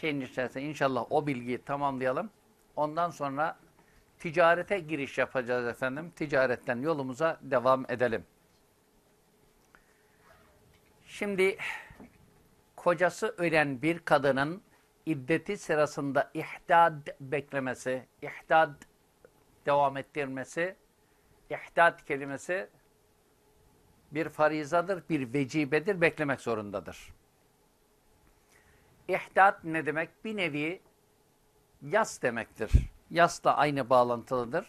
şeyin içerisinde inşallah o bilgiyi tamamlayalım. Ondan sonra ticarete giriş yapacağız efendim. Ticaretten yolumuza devam edelim. Şimdi kocası ölen bir kadının iddeti sırasında ihdad beklemesi, ihdad devam ettirmesi, ihdad kelimesi bir farizadır, bir vecibedir, beklemek zorundadır. İhdad ne demek? Bir nevi yas demektir. Yasla aynı bağlantılıdır.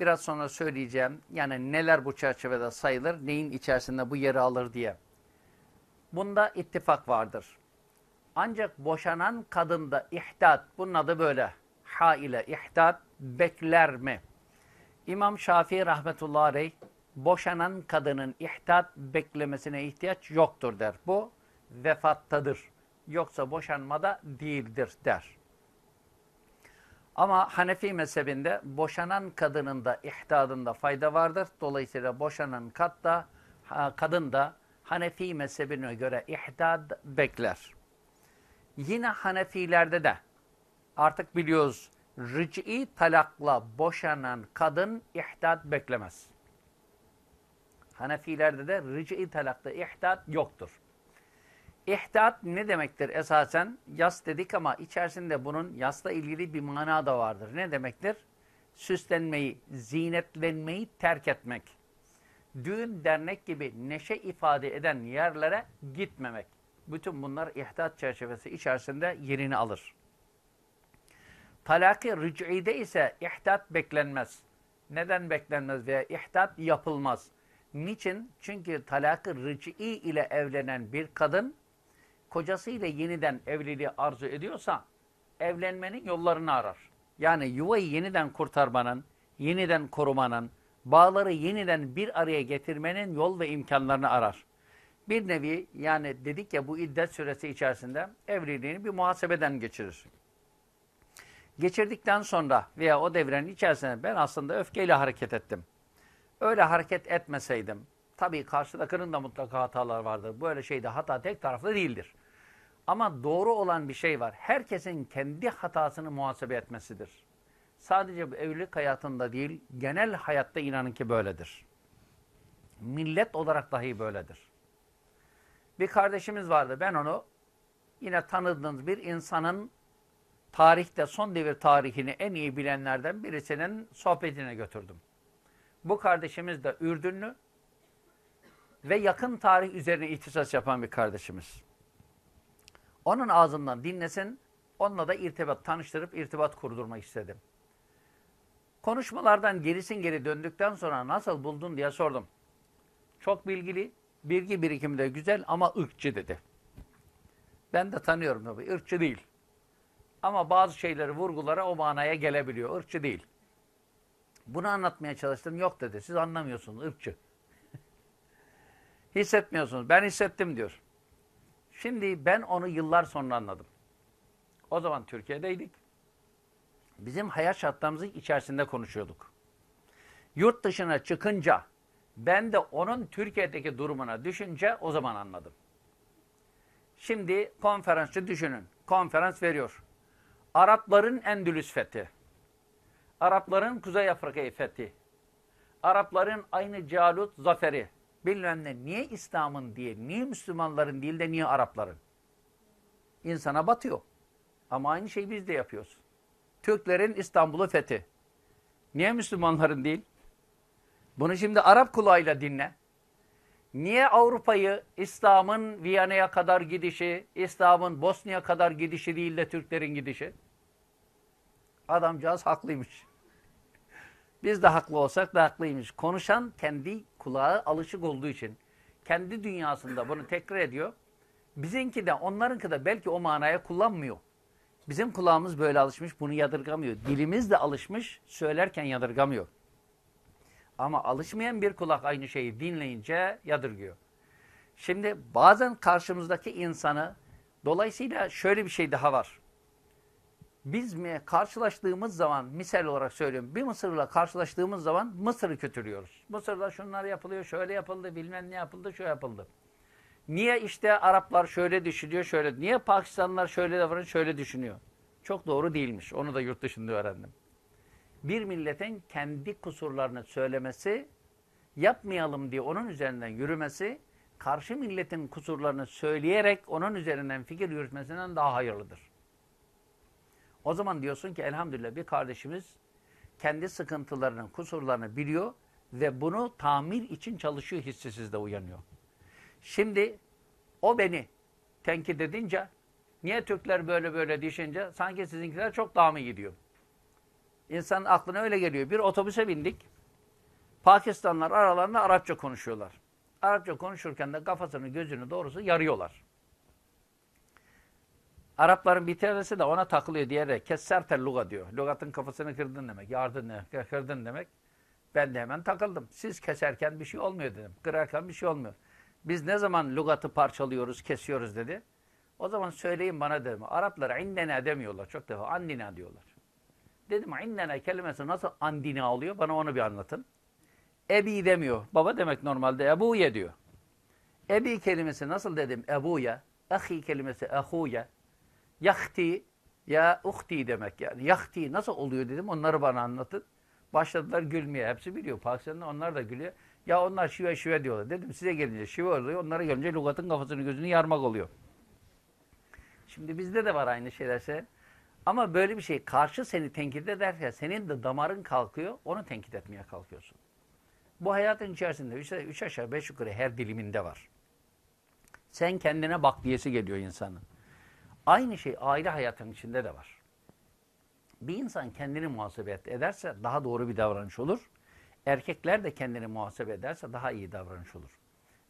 Biraz sonra söyleyeceğim. Yani neler bu çerçevede sayılır, neyin içerisinde bu yeri alır diye. Bunda ittifak vardır. Ancak boşanan kadında ihdat, bunun adı böyle. Ha ile ihdat, bekler mi? İmam Şafii rahmetullahi aleyh, boşanan kadının ihdat beklemesine ihtiyaç yoktur der. Bu vefattadır. Yoksa boşanmada değildir der. Ama Hanefi mezhebinde boşanan kadının da ihtadında fayda vardır. Dolayısıyla boşanan kat da, kadın da Hanefi mezhebine göre ihdad bekler. Yine Hanefilerde de artık biliyoruz ric'i talakla boşanan kadın ihdad beklemez. Hanefilerde de ric'i talakta ihdad yoktur. İhdat ne demektir esasen? Yas dedik ama içerisinde bunun yasla ilgili bir mana da vardır. Ne demektir? Süslenmeyi, zinetlenmeyi terk etmek. Düğün, dernek gibi neşe ifade eden yerlere gitmemek. Bütün bunlar ihdat çerçevesi içerisinde yerini alır. Talaki ric'ide ise ihdat beklenmez. Neden beklenmez veya ihdat yapılmaz? Niçin? Çünkü talakı ric'i ile evlenen bir kadın kocasıyla yeniden evliliği arzu ediyorsa evlenmenin yollarını arar. Yani yuvayı yeniden kurtarmanın, yeniden korumanın, bağları yeniden bir araya getirmenin yol ve imkanlarını arar. Bir nevi yani dedik ya bu iddet süresi içerisinde evliliğini bir muhasebeden geçirir. Geçirdikten sonra veya o devrenin içerisinde ben aslında öfkeyle hareket ettim. Öyle hareket etmeseydim, tabii karşıdakinin da mutlaka hatalar vardır. Böyle şeyde hata tek taraflı değildir. Ama doğru olan bir şey var. Herkesin kendi hatasını muhasebe etmesidir. Sadece bu evlilik hayatında değil, genel hayatta inanın ki böyledir. Millet olarak dahi böyledir. Bir kardeşimiz vardı. Ben onu yine tanıdığınız bir insanın tarihte son devir tarihini en iyi bilenlerden birisinin sohbetine götürdüm. Bu kardeşimiz de Ürdünlü ve yakın tarih üzerine ihtisas yapan bir kardeşimiz. Onun ağzından dinlesin, onunla da irtibat, tanıştırıp irtibat kurdurmak istedim. Konuşmalardan gerisin geri döndükten sonra nasıl buldun diye sordum. Çok bilgili, bilgi birikimi de güzel ama ırkçı dedi. Ben de tanıyorum tabii, ırkçı değil. Ama bazı şeyleri, vurgulara o manaya gelebiliyor, ırkçı değil. Bunu anlatmaya çalıştım, yok dedi. Siz anlamıyorsunuz, ırkçı. Hissetmiyorsunuz, ben hissettim diyor. Şimdi ben onu yıllar sonra anladım. O zaman Türkiye'deydik. Bizim hayat şartlarımızın içerisinde konuşuyorduk. Yurt dışına çıkınca ben de onun Türkiye'deki durumuna düşünce o zaman anladım. Şimdi konferansçı düşünün. Konferans veriyor. Arapların Endülüs fethi. Arapların Kuzey Afrika'yı fethi. Arapların aynı Calut zaferi bilmem ne. Niye İslam'ın diye, niye Müslümanların değil de niye Arapların? İnsana batıyor. Ama aynı şeyi biz de yapıyoruz. Türklerin İstanbul'u fethi. Niye Müslümanların değil? Bunu şimdi Arap kulağıyla dinle. Niye Avrupa'yı İslam'ın Viyana'ya kadar gidişi, İslam'ın Bosna'ya kadar gidişi değil de Türklerin gidişi? Adamcağız haklıymış. Biz de haklı olsak da haklıymış. Konuşan kendi kulağı alışık olduğu için, kendi dünyasında bunu tekrar ediyor. Bizimki de onlarınki de belki o manaya kullanmıyor. Bizim kulağımız böyle alışmış, bunu yadırgamıyor. Dilimiz de alışmış, söylerken yadırgamıyor. Ama alışmayan bir kulak aynı şeyi dinleyince yadırgıyor. Şimdi bazen karşımızdaki insanı, dolayısıyla şöyle bir şey daha var biz mi karşılaştığımız zaman, misal olarak söylüyorum, bir Mısır'la karşılaştığımız zaman Mısır'ı kötülüyoruz. Mısır'da şunlar yapılıyor, şöyle yapıldı, bilmem ne yapıldı, şu yapıldı. Niye işte Araplar şöyle düşünüyor, şöyle. Niye Pakistanlılar şöyle davranıyor, şöyle düşünüyor. Çok doğru değilmiş. Onu da yurt dışında öğrendim. Bir milletin kendi kusurlarını söylemesi, yapmayalım diye onun üzerinden yürümesi, karşı milletin kusurlarını söyleyerek onun üzerinden fikir yürütmesinden daha hayırlıdır. O zaman diyorsun ki elhamdülillah bir kardeşimiz kendi sıkıntılarının, kusurlarını biliyor ve bunu tamir için çalışıyor hissi sizde uyanıyor. Şimdi o beni tenkit edince, niye Türkler böyle böyle düşünce sanki sizinkiler çok daha mı gidiyor? İnsanın aklına öyle geliyor. Bir otobüse bindik. Pakistanlılar aralarında Arapça konuşuyorlar. Arapça konuşurken de kafasını gözünü doğrusu yarıyorlar. Arapların bir tanesi de ona takılıyor diyerek kessertel luga diyor. Lugatın kafasını kırdın demek. Yardın ne? Kırdın demek. Ben de hemen takıldım. Siz keserken bir şey olmuyor dedim. Kırarken bir şey olmuyor. Biz ne zaman lugatı parçalıyoruz, kesiyoruz dedi. O zaman söyleyin bana dedim. Araplar indene demiyorlar. Çok defa andina diyorlar. Dedim indene kelimesi nasıl andina oluyor? Bana onu bir anlatın. Ebi demiyor. Baba demek normalde ebuye diyor. Ebi kelimesi nasıl dedim? Ebuya. Ahi kelimesi ahuya. Yahti ya uhti demek yani. Yahti nasıl oluyor dedim. Onları bana anlatın. Başladılar gülmeye. Hepsi biliyor. Pakistan'da onlar da gülüyor. Ya onlar şive şive diyorlar. Dedim size gelince şive oluyor. Onlara gelince lugatın kafasını gözünü yarmak oluyor. Şimdi bizde de var aynı şeyler. Ama böyle bir şey karşı seni tenkit ederken senin de damarın kalkıyor. Onu tenkit etmeye kalkıyorsun. Bu hayatın içerisinde üç, üç aşağı beş yukarı her diliminde var. Sen kendine bak diyesi geliyor insanın. Aynı şey aile hayatının içinde de var. Bir insan kendini muhasebe ederse daha doğru bir davranış olur. Erkekler de kendini muhasebe ederse daha iyi davranış olur.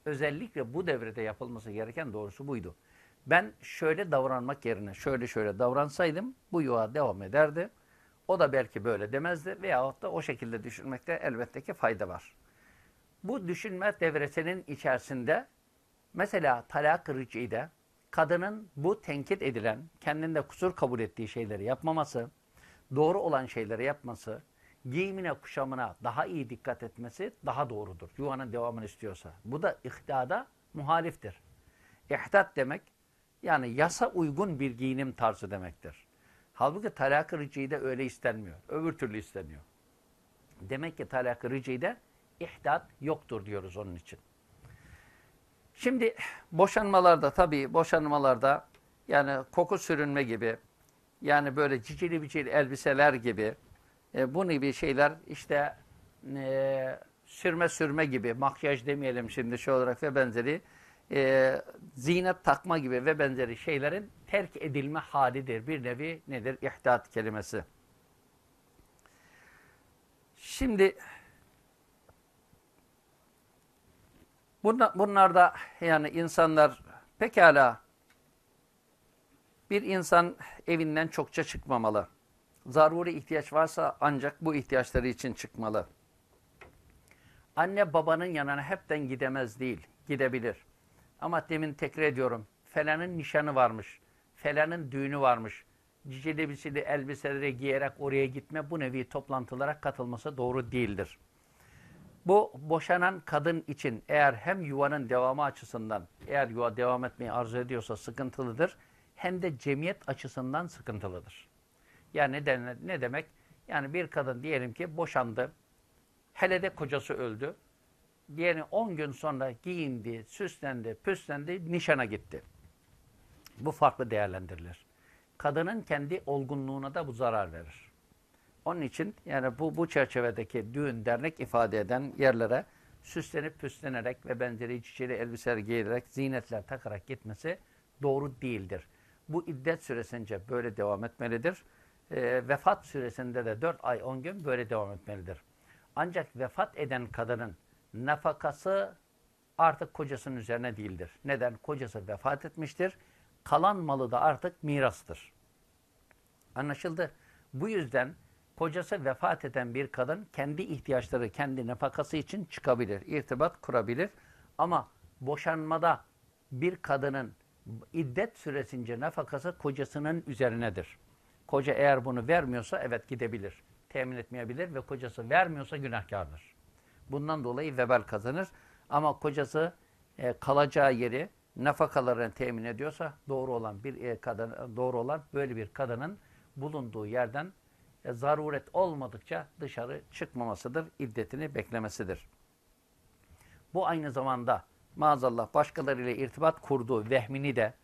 Özellikle bu devrede yapılması gereken doğrusu buydu. Ben şöyle davranmak yerine şöyle şöyle davransaydım bu yuva devam ederdi. O da belki böyle demezdi veyahut da o şekilde düşünmekte elbette ki fayda var. Bu düşünme devresinin içerisinde mesela talak ricide kadının bu tenkit edilen, kendinde kusur kabul ettiği şeyleri yapmaması, doğru olan şeyleri yapması, giyimine, kuşamına daha iyi dikkat etmesi daha doğrudur. Yuvanın devamını istiyorsa. Bu da ihtiyada muhaliftir. İhtat demek, yani yasa uygun bir giyinim tarzı demektir. Halbuki talak-ı ricide öyle istenmiyor. Öbür türlü isteniyor. Demek ki talak-ı ricide ihdat yoktur diyoruz onun için. Şimdi boşanmalarda tabii boşanmalarda yani koku sürünme gibi yani böyle cicili bicili elbiseler gibi e, bu gibi şeyler işte e, sürme sürme gibi makyaj demeyelim şimdi şu olarak ve benzeri e, zinet takma gibi ve benzeri şeylerin terk edilme halidir. Bir nevi nedir? İhdat kelimesi. Şimdi bunlarda yani insanlar pekala bir insan evinden çokça çıkmamalı. Zaruri ihtiyaç varsa ancak bu ihtiyaçları için çıkmalı. Anne babanın yanına hepten gidemez değil, gidebilir. Ama demin tekrar ediyorum, felanın nişanı varmış, felanın düğünü varmış. Cicili bicili elbiseleri giyerek oraya gitme bu nevi toplantılara katılması doğru değildir. Bu boşanan kadın için eğer hem yuvanın devamı açısından eğer yuva devam etmeyi arzu ediyorsa sıkıntılıdır hem de cemiyet açısından sıkıntılıdır. Yani ne, ne demek? Yani bir kadın diyelim ki boşandı. Hele de kocası öldü. Diyelim 10 gün sonra giyindi, süslendi, püslendi, nişana gitti. Bu farklı değerlendirilir. Kadının kendi olgunluğuna da bu zarar verir. Onun için yani bu, bu çerçevedeki düğün, dernek ifade eden yerlere süslenip püslenerek ve benzeri çiçeğli elbiseler giyerek, zinetler takarak gitmesi doğru değildir. Bu iddet süresince böyle devam etmelidir. E, vefat süresinde de 4 ay 10 gün böyle devam etmelidir. Ancak vefat eden kadının nafakası artık kocasının üzerine değildir. Neden? Kocası vefat etmiştir. Kalan malı da artık mirastır. Anlaşıldı. Bu yüzden kocası vefat eden bir kadın kendi ihtiyaçları, kendi nafakası için çıkabilir, irtibat kurabilir. Ama boşanmada bir kadının iddet süresince nafakası kocasının üzerinedir. Koca eğer bunu vermiyorsa evet gidebilir. Temin etmeyebilir ve kocası vermiyorsa günahkardır. Bundan dolayı vebal kazanır. Ama kocası e, kalacağı yeri, nafakalarını temin ediyorsa doğru olan bir e, kadın doğru olan böyle bir kadının bulunduğu yerden e, zaruret olmadıkça dışarı çıkmamasıdır, iddetini beklemesidir. Bu aynı zamanda maazallah başkalarıyla irtibat kurduğu vehmini de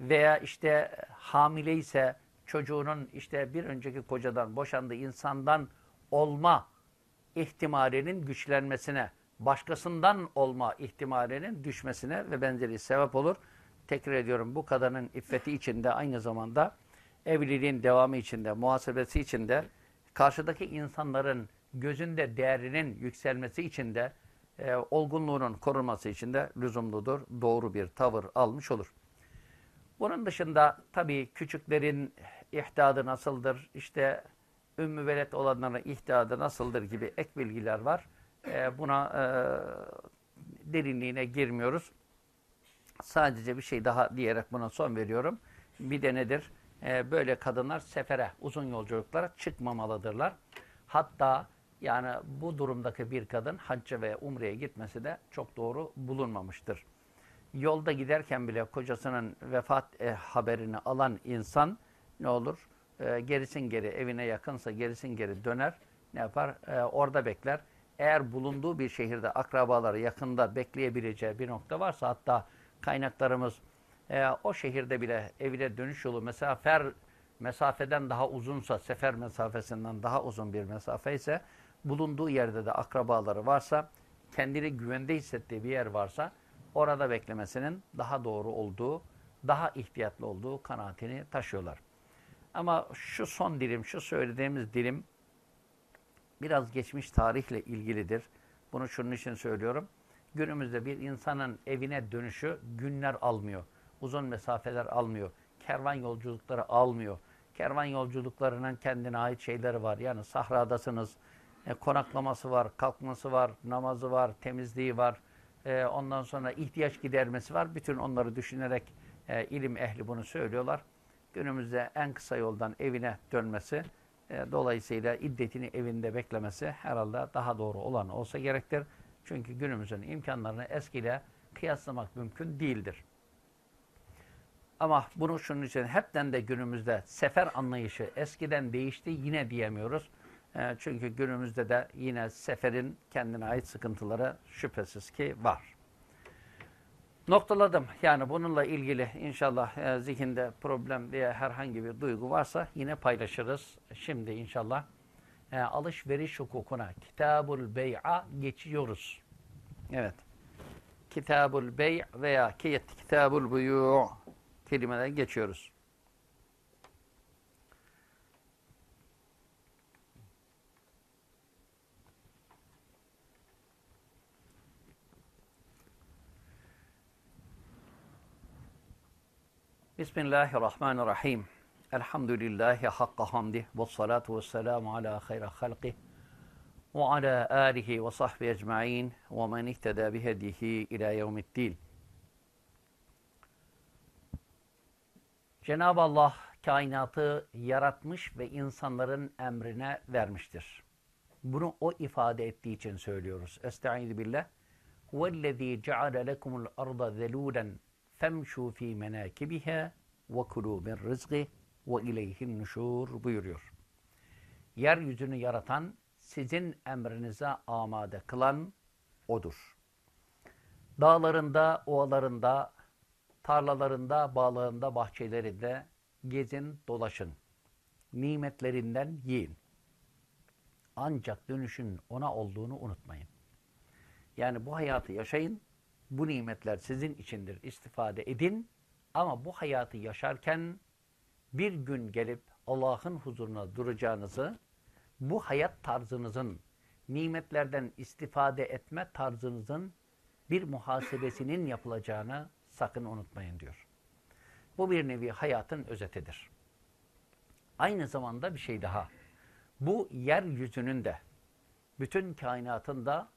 veya işte hamile ise çocuğunun işte bir önceki kocadan boşandığı insandan olma ihtimalinin güçlenmesine, başkasından olma ihtimalinin düşmesine ve benzeri sebep olur. Tekrar ediyorum bu kadının iffeti içinde aynı zamanda evliliğin devamı içinde, muhasebesi içinde, karşıdaki insanların gözünde değerinin yükselmesi içinde, e, olgunluğunun korunması içinde lüzumludur. Doğru bir tavır almış olur. Bunun dışında tabii küçüklerin ihdadı nasıldır, işte ümmü velet olanların ihdadı nasıldır gibi ek bilgiler var. E, buna e, derinliğine girmiyoruz. Sadece bir şey daha diyerek buna son veriyorum. Bir de nedir? E, böyle kadınlar sefere, uzun yolculuklara çıkmamalıdırlar. Hatta yani bu durumdaki bir kadın hacca ve umreye gitmesi de çok doğru bulunmamıştır. Yolda giderken bile kocasının vefat e, haberini alan insan ne olur? E, gerisin geri evine yakınsa gerisin geri döner. Ne yapar? E, orada bekler. Eğer bulunduğu bir şehirde akrabaları yakında bekleyebileceği bir nokta varsa hatta kaynaklarımız e, o şehirde bile evine dönüş yolu mesafer mesafeden daha uzunsa, sefer mesafesinden daha uzun bir mesafe ise bulunduğu yerde de akrabaları varsa, kendini güvende hissettiği bir yer varsa orada beklemesinin daha doğru olduğu, daha ihtiyatlı olduğu kanaatini taşıyorlar. Ama şu son dilim, şu söylediğimiz dilim biraz geçmiş tarihle ilgilidir. Bunu şunun için söylüyorum. Günümüzde bir insanın evine dönüşü günler almıyor. Uzun mesafeler almıyor. Kervan yolculukları almıyor. Kervan yolculuklarının kendine ait şeyleri var. Yani sahradasınız, e, konaklaması var, kalkması var, namazı var, temizliği var. E, ondan sonra ihtiyaç gidermesi var. Bütün onları düşünerek e, ilim ehli bunu söylüyorlar. Günümüzde en kısa yoldan evine dönmesi, e, dolayısıyla iddetini evinde beklemesi herhalde daha doğru olan olsa gerektir. Çünkü günümüzün imkanlarını eskiyle kıyaslamak mümkün değildir. Ama bunu şunun için hepten de günümüzde sefer anlayışı eskiden değişti yine diyemiyoruz. E, çünkü günümüzde de yine seferin kendine ait sıkıntıları şüphesiz ki var. Noktaladım. Yani bununla ilgili inşallah e, zihinde problem diye herhangi bir duygu varsa yine paylaşırız. Şimdi inşallah e, alışveriş hukukuna, kitabul bey'a geçiyoruz. Evet. Kitabul bey' veya kitabul buyu' kelimelerine geçiyoruz. Bismillahirrahmanirrahim. Elhamdülillahi hakka hamdih ve salatu ve selamu ala hayra halqih ve ala alihi ve sahbihi ecma'in ve men ihteda bihedihi ila yevmiddin. Cenab-ı Allah kainatı yaratmış ve insanların emrine vermiştir. Bunu o ifade ettiği için söylüyoruz. Estaizu billah. وَالَّذ۪ي جَعَلَ لَكُمُ الْأَرْضَ ذَلُولًا فَمْشُوا ف۪ي مَنَاكِبِهَا وَكُلُوا مِنْ رِزْقِهِ وَاِلَيْهِ النُّشُورُ buyuruyor. Yeryüzünü yaratan, sizin emrinize amade kılan O'dur. Dağlarında, ovalarında, tarlalarında, bağlarında, bahçelerinde gezin, dolaşın. Nimetlerinden yiyin. Ancak dönüşün ona olduğunu unutmayın. Yani bu hayatı yaşayın, bu nimetler sizin içindir, istifade edin. Ama bu hayatı yaşarken bir gün gelip Allah'ın huzuruna duracağınızı, bu hayat tarzınızın, nimetlerden istifade etme tarzınızın bir muhasebesinin yapılacağını sakın unutmayın diyor. Bu bir nevi hayatın özetidir. Aynı zamanda bir şey daha. Bu yeryüzünün de, bütün kainatın da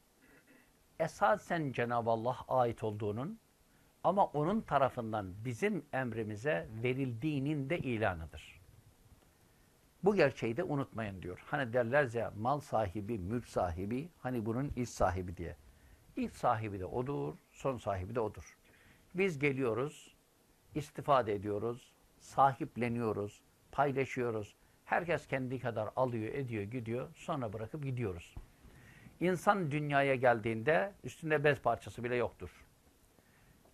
esasen Cenab-ı Allah ait olduğunun ama onun tarafından bizim emrimize verildiğinin de ilanıdır. Bu gerçeği de unutmayın diyor. Hani derler ya mal sahibi, mülk sahibi, hani bunun ilk sahibi diye. İlk sahibi de odur, son sahibi de odur. Biz geliyoruz, istifade ediyoruz, sahipleniyoruz, paylaşıyoruz. Herkes kendi kadar alıyor, ediyor, gidiyor. Sonra bırakıp gidiyoruz. İnsan dünyaya geldiğinde üstünde bez parçası bile yoktur.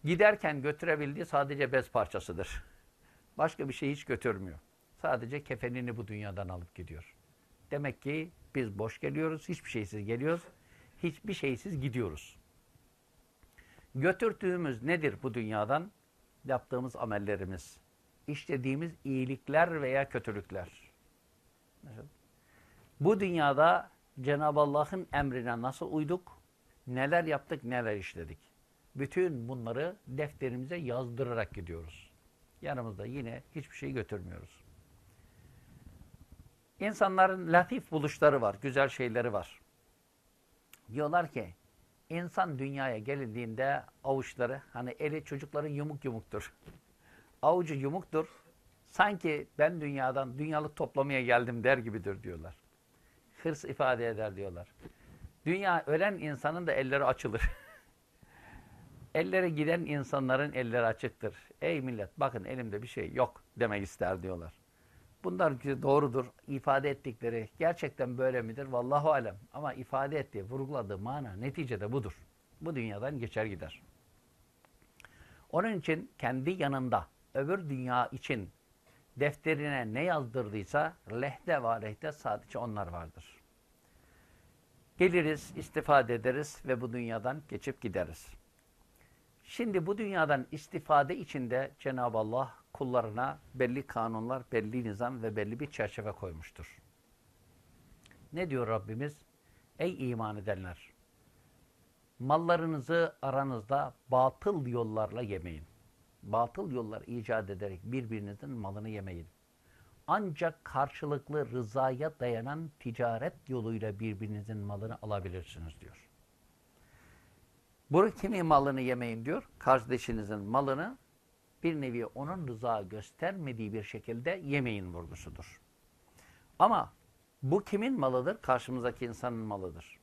Giderken götürebildiği sadece bez parçasıdır. Başka bir şey hiç götürmüyor. Sadece kefenini bu dünyadan alıp gidiyor. Demek ki biz boş geliyoruz, hiçbir şeysiz geliyoruz, hiçbir şeysiz gidiyoruz. Götürdüğümüz nedir bu dünyadan? Yaptığımız amellerimiz, işlediğimiz iyilikler veya kötülükler. Bu dünyada Cenab-ı Allah'ın emrine nasıl uyduk, neler yaptık, neler işledik. Bütün bunları defterimize yazdırarak gidiyoruz. Yanımızda yine hiçbir şey götürmüyoruz. İnsanların latif buluşları var, güzel şeyleri var. Diyorlar ki, insan dünyaya gelindiğinde avuçları, hani eli çocukların yumuk yumuktur. Avucu yumuktur. Sanki ben dünyadan dünyalık toplamaya geldim der gibidir diyorlar. Hırs ifade eder diyorlar. Dünya ölen insanın da elleri açılır. Elleri giden insanların elleri açıktır. Ey millet bakın elimde bir şey yok demek ister diyorlar. Bunlar doğrudur. ifade ettikleri gerçekten böyle midir? Vallahu alem. Ama ifade ettiği, vurguladığı mana neticede budur. Bu dünyadan geçer gider. Onun için kendi yanında öbür dünya için defterine ne yazdırdıysa lehte ve aleyhte sadece onlar vardır. Geliriz, istifade ederiz ve bu dünyadan geçip gideriz. Şimdi bu dünyadan istifade içinde Cenab-ı Allah kullarına belli kanunlar, belli nizam ve belli bir çerçeve koymuştur. Ne diyor Rabbimiz? Ey iman edenler! Mallarınızı aranızda batıl yollarla yemeyin. Batıl yollar icat ederek birbirinizin malını yemeyin. Ancak karşılıklı rızaya dayanan ticaret yoluyla birbirinizin malını alabilirsiniz diyor. Bunu kimin malını yemeyin diyor? Kardeşinizin malını bir nevi onun rıza göstermediği bir şekilde yemeyin vurgusudur. Ama bu kimin malıdır? Karşımızdaki insanın malıdır.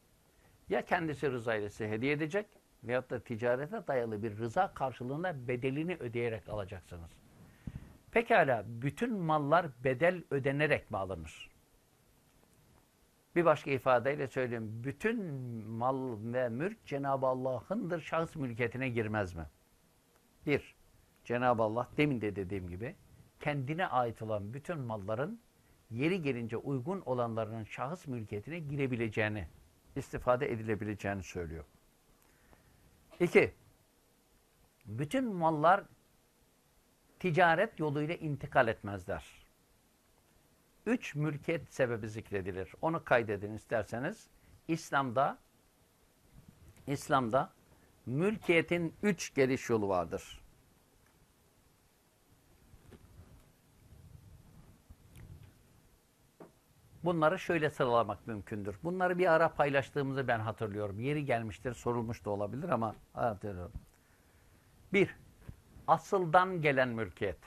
Ya kendisi rızayla size hediye edecek veyahut da ticarete dayalı bir rıza karşılığında bedelini ödeyerek alacaksınız. Pekala bütün mallar bedel ödenerek mi alınır? Bir başka ifadeyle söyleyeyim. Bütün mal ve mülk Cenab-ı Allah'ındır. Şahıs mülkiyetine girmez mi? Bir, Cenab-ı Allah demin de dediğim gibi kendine ait olan bütün malların yeri gelince uygun olanlarının şahıs mülkiyetine girebileceğini, istifade edilebileceğini söylüyor. İki, bütün mallar ticaret yoluyla intikal etmezler. Üç mülkiyet sebebi zikredilir. Onu kaydedin isterseniz. İslam'da İslam'da mülkiyetin üç geliş yolu vardır. Bunları şöyle sıralamak mümkündür. Bunları bir ara paylaştığımızı ben hatırlıyorum. Yeri gelmiştir, sorulmuş da olabilir ama hatırlıyorum. Bir, asıldan gelen mülkiyet.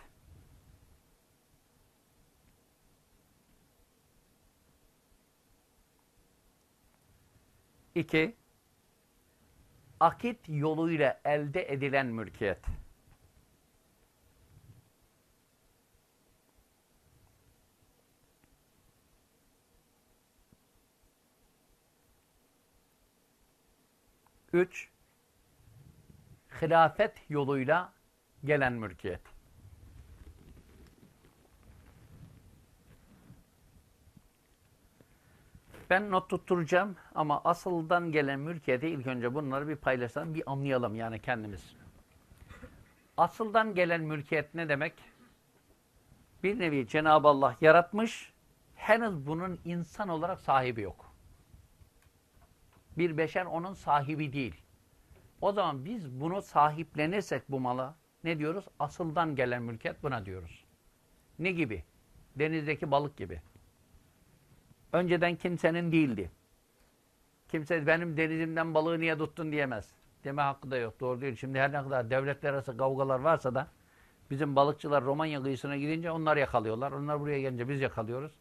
İki, akit yoluyla elde edilen mülkiyet. Üç, hilafet yoluyla gelen mülkiyet. Ben not tutturacağım ama asıldan gelen mülkiyeti ilk önce bunları bir paylaşalım, bir anlayalım yani kendimiz. Asıldan gelen mülkiyet ne demek? Bir nevi Cenab-ı Allah yaratmış, henüz bunun insan olarak sahibi yok. Bir beşer onun sahibi değil. O zaman biz bunu sahiplenirsek bu mala ne diyoruz? Asıldan gelen mülkiyet buna diyoruz. Ne gibi? Denizdeki balık gibi. Önceden kimsenin değildi. Kimse benim denizimden balığı niye tuttun diyemez. Deme hakkı da yok. Doğru değil. Şimdi her ne kadar devletler arası kavgalar varsa da bizim balıkçılar Romanya kıyısına gidince onlar yakalıyorlar. Onlar buraya gelince biz yakalıyoruz.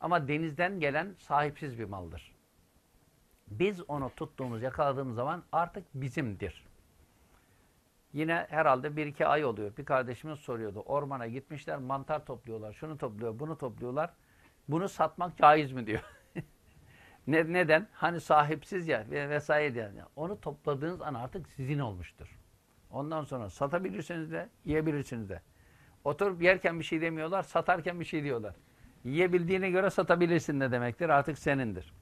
Ama denizden gelen sahipsiz bir maldır. Biz onu tuttuğumuz, yakaladığımız zaman artık bizimdir. Yine herhalde bir iki ay oluyor. Bir kardeşimiz soruyordu. Ormana gitmişler mantar topluyorlar. Şunu topluyor, bunu topluyorlar. Bunu satmak caiz mi diyor. ne, neden? Hani sahipsiz ya ve vesaire diye. Onu topladığınız an artık sizin olmuştur. Ondan sonra satabilirsiniz de, yiyebilirsiniz de. Oturup yerken bir şey demiyorlar, satarken bir şey diyorlar. Yiyebildiğine göre satabilirsin de demektir. Artık senindir.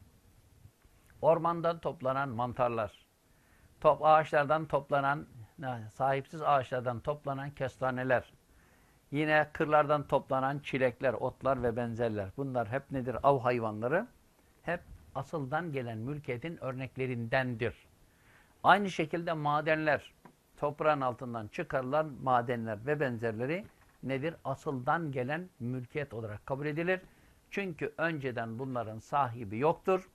Ormandan toplanan mantarlar, top ağaçlardan toplanan, sahipsiz ağaçlardan toplanan kestaneler, yine kırlardan toplanan çilekler, otlar ve benzerler. Bunlar hep nedir? Av hayvanları. Hep asıldan gelen mülkiyetin örneklerindendir. Aynı şekilde madenler, toprağın altından çıkarılan madenler ve benzerleri nedir? Asıldan gelen mülkiyet olarak kabul edilir. Çünkü önceden bunların sahibi yoktur.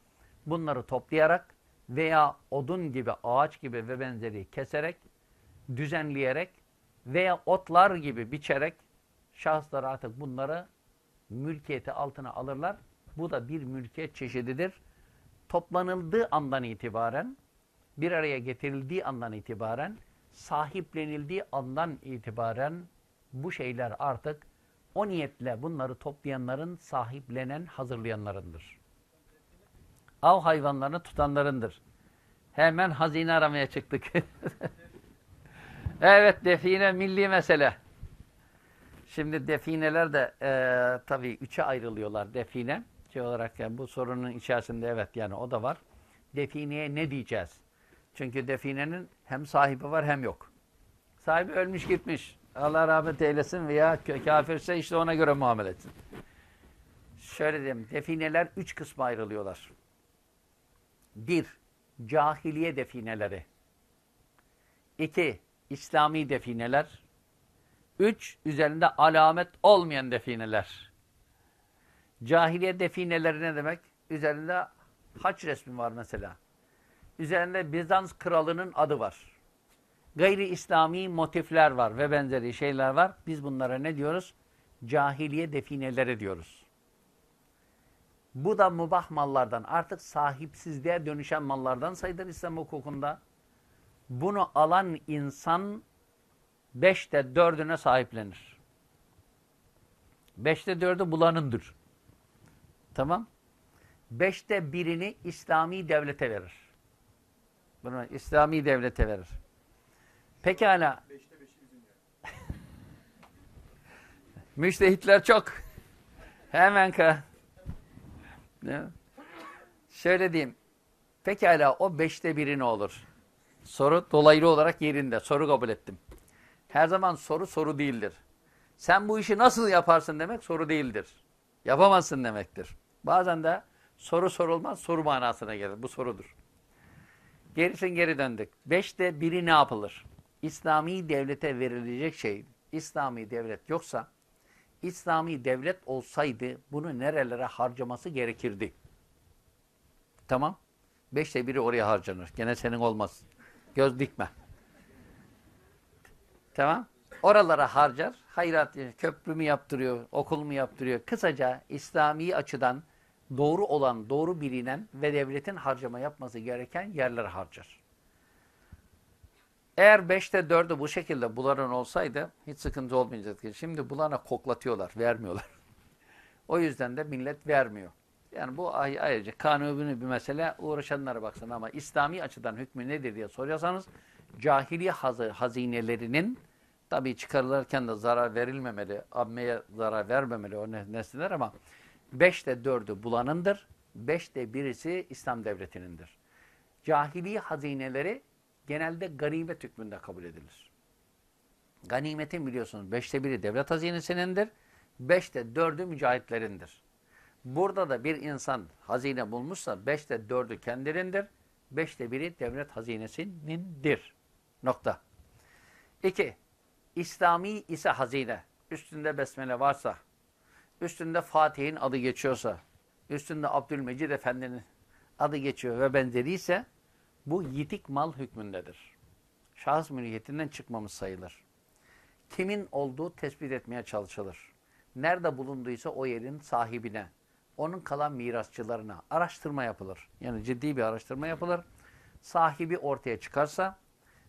Bunları toplayarak veya odun gibi, ağaç gibi ve benzeri keserek, düzenleyerek veya otlar gibi biçerek şahıslar artık bunları mülkiyeti altına alırlar. Bu da bir mülkiyet çeşididir. Toplanıldığı andan itibaren, bir araya getirildiği andan itibaren, sahiplenildiği andan itibaren bu şeyler artık o niyetle bunları toplayanların, sahiplenen, hazırlayanlarındır. Av hayvanlarını tutanlarındır. Hemen hazine aramaya çıktık. evet, define milli mesele. Şimdi defineler de e, tabii üçe ayrılıyorlar define. Şey olarak yani bu sorunun içerisinde evet yani o da var. Defineye ne diyeceğiz? Çünkü definenin hem sahibi var hem yok. Sahibi ölmüş gitmiş. Allah rahmet eylesin veya kafirse işte ona göre muamele etsin. Şöyle diyeyim, defineler üç kısma ayrılıyorlar. Bir, cahiliye defineleri. İki, İslami defineler. Üç, üzerinde alamet olmayan defineler. Cahiliye defineleri ne demek? Üzerinde haç resmi var mesela. Üzerinde Bizans kralının adı var gayri İslami motifler var ve benzeri şeyler var. Biz bunlara ne diyoruz? Cahiliye defineleri diyoruz. Bu da mubah mallardan, artık sahipsizliğe dönüşen mallardan sayılır İslam hukukunda. Bunu alan insan beşte dördüne sahiplenir. Beşte dördü bulanındır. Tamam. Beşte birini İslami devlete verir. Bunu İslami devlete verir. Pekala. Müştehitler çok. Hemen ka. Şöyle diyeyim. Pekala o beşte biri ne olur? Soru dolaylı olarak yerinde. Soru kabul ettim. Her zaman soru soru değildir. Sen bu işi nasıl yaparsın demek soru değildir. Yapamazsın demektir. Bazen de soru sorulmaz, soru manasına gelir. Bu sorudur. Gerisin geri döndük. Beşte biri ne yapılır? İslami devlete verilecek şey, İslami devlet yoksa, İslami devlet olsaydı bunu nerelere harcaması gerekirdi? Tamam. Beşte biri oraya harcanır. Gene senin olmaz. Göz dikme. Tamam. Oralara harcar. Hayrat, köprü mü yaptırıyor, okul mu yaptırıyor? Kısaca İslami açıdan doğru olan, doğru bilinen ve devletin harcama yapması gereken yerlere harcar. Eğer beşte dördü bu şekilde bulanın olsaydı hiç sıkıntı olmayacaktı. Şimdi bulana koklatıyorlar, vermiyorlar. o yüzden de millet vermiyor. Yani bu ayrıca kanuni bir mesele uğraşanlara baksın ama İslami açıdan hükmü nedir diye soruyorsanız cahiliye hazinelerinin tabii çıkarılırken de zarar verilmemeli, ammeye zarar vermemeli o nesneler ama beşte dördü bulanındır, beşte birisi İslam devletinindir. Cahiliye hazineleri genelde ganimet hükmünde kabul edilir. Ganimetin biliyorsunuz beşte biri devlet hazinesinindir, beşte dördü mücahitlerindir. Burada da bir insan hazine bulmuşsa beşte dördü kendilindir, beşte biri devlet hazinesinindir. Nokta. İki, İslami ise hazine, üstünde besmele varsa, üstünde Fatih'in adı geçiyorsa, üstünde Abdülmecid Efendi'nin adı geçiyor ve benzeri ise bu yitik mal hükmündedir. Şahıs mülkiyetinden çıkmamış sayılır. Kimin olduğu tespit etmeye çalışılır. Nerede bulunduysa o yerin sahibine, onun kalan mirasçılarına araştırma yapılır. Yani ciddi bir araştırma yapılır. Sahibi ortaya çıkarsa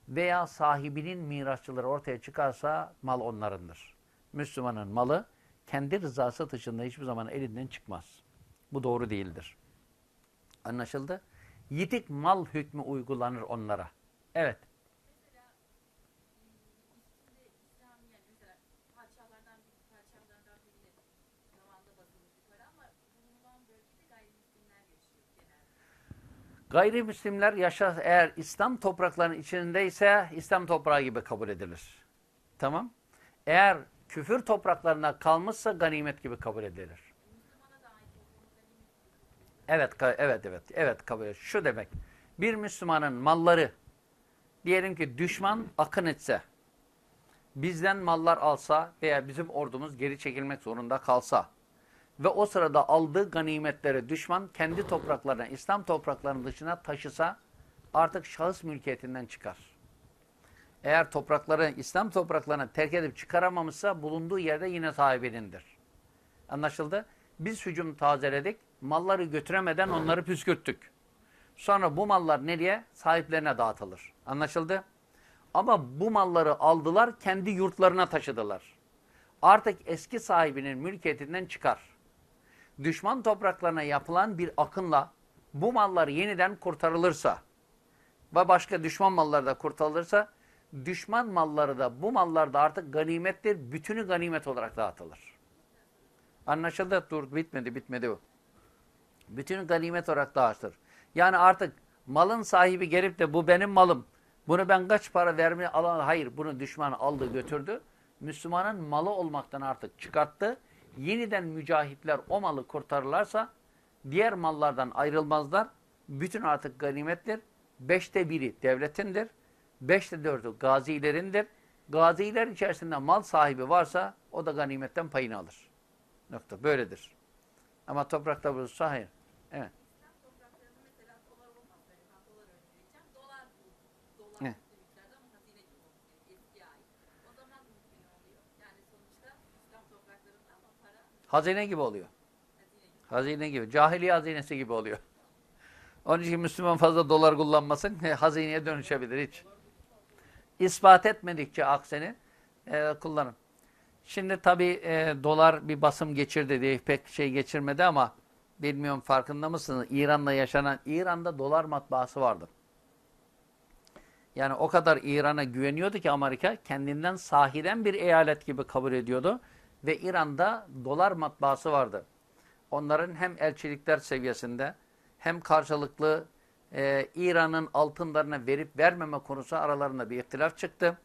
veya sahibinin mirasçıları ortaya çıkarsa mal onlarındır. Müslümanın malı kendi rızası dışında hiçbir zaman elinden çıkmaz. Bu doğru değildir. Anlaşıldı? Yitik mal hükmü uygulanır onlara. Evet. Gayrimüslimler yaşa eğer İslam topraklarının içindeyse İslam toprağı gibi kabul edilir. Tamam. Eğer küfür topraklarına kalmışsa ganimet gibi kabul edilir. Müslümana da ait olduğunu ganimet Evet, evet, evet, evet kabul edilir. Şu demek. Bir Müslümanın malları diyelim ki düşman akın etse, bizden mallar alsa veya bizim ordumuz geri çekilmek zorunda kalsa ve o sırada aldığı ganimetleri düşman kendi topraklarına, İslam topraklarının dışına taşısa artık şahıs mülkiyetinden çıkar. Eğer toprakları, İslam topraklarını terk edip çıkaramamışsa bulunduğu yerde yine sahibinindir. Anlaşıldı? Biz hücum tazeledik, malları götüremeden onları püskürttük. Sonra bu mallar nereye? Sahiplerine dağıtılır. Anlaşıldı? Ama bu malları aldılar, kendi yurtlarına taşıdılar. Artık eski sahibinin mülkiyetinden çıkar. Düşman topraklarına yapılan bir akınla bu mallar yeniden kurtarılırsa ve başka düşman malları da kurtarılırsa düşman malları da bu mallar da artık ganimettir. Bütünü ganimet olarak dağıtılır. Anlaşıldı? Dur bitmedi bitmedi o. Bütün ganimet olarak dağıtılır. Yani artık malın sahibi gelip de bu benim malım. Bunu ben kaç para vermeye alan hayır bunu düşman aldı götürdü. Müslümanın malı olmaktan artık çıkarttı. Yeniden mücahitler o malı kurtarırlarsa diğer mallardan ayrılmazlar. Bütün artık ganimettir. Beşte biri devletindir. Beşte dördü gazilerindir. Gaziler içerisinde mal sahibi varsa o da ganimetten payını alır. Nokta. Böyledir. Ama toprakta bulunsa hayır. Evet. Ama hazine gibi oluyor. Hazine gibi. Cahiliye hazinesi gibi oluyor. Onun için Müslüman fazla dolar kullanmasın. Hazineye dönüşebilir hiç. İspat etmedikçe aksini e, kullanın. Şimdi tabii e, dolar bir basım geçirdi diye pek şey geçirmedi ama bilmiyorum farkında mısınız? İran'da yaşanan, İran'da dolar matbaası vardı. Yani o kadar İran'a güveniyordu ki Amerika kendinden sahiden bir eyalet gibi kabul ediyordu. Ve İran'da dolar matbaası vardı. Onların hem elçilikler seviyesinde hem karşılıklı e, İran'ın altınlarına verip vermeme konusu aralarında bir ihtilaf çıktı.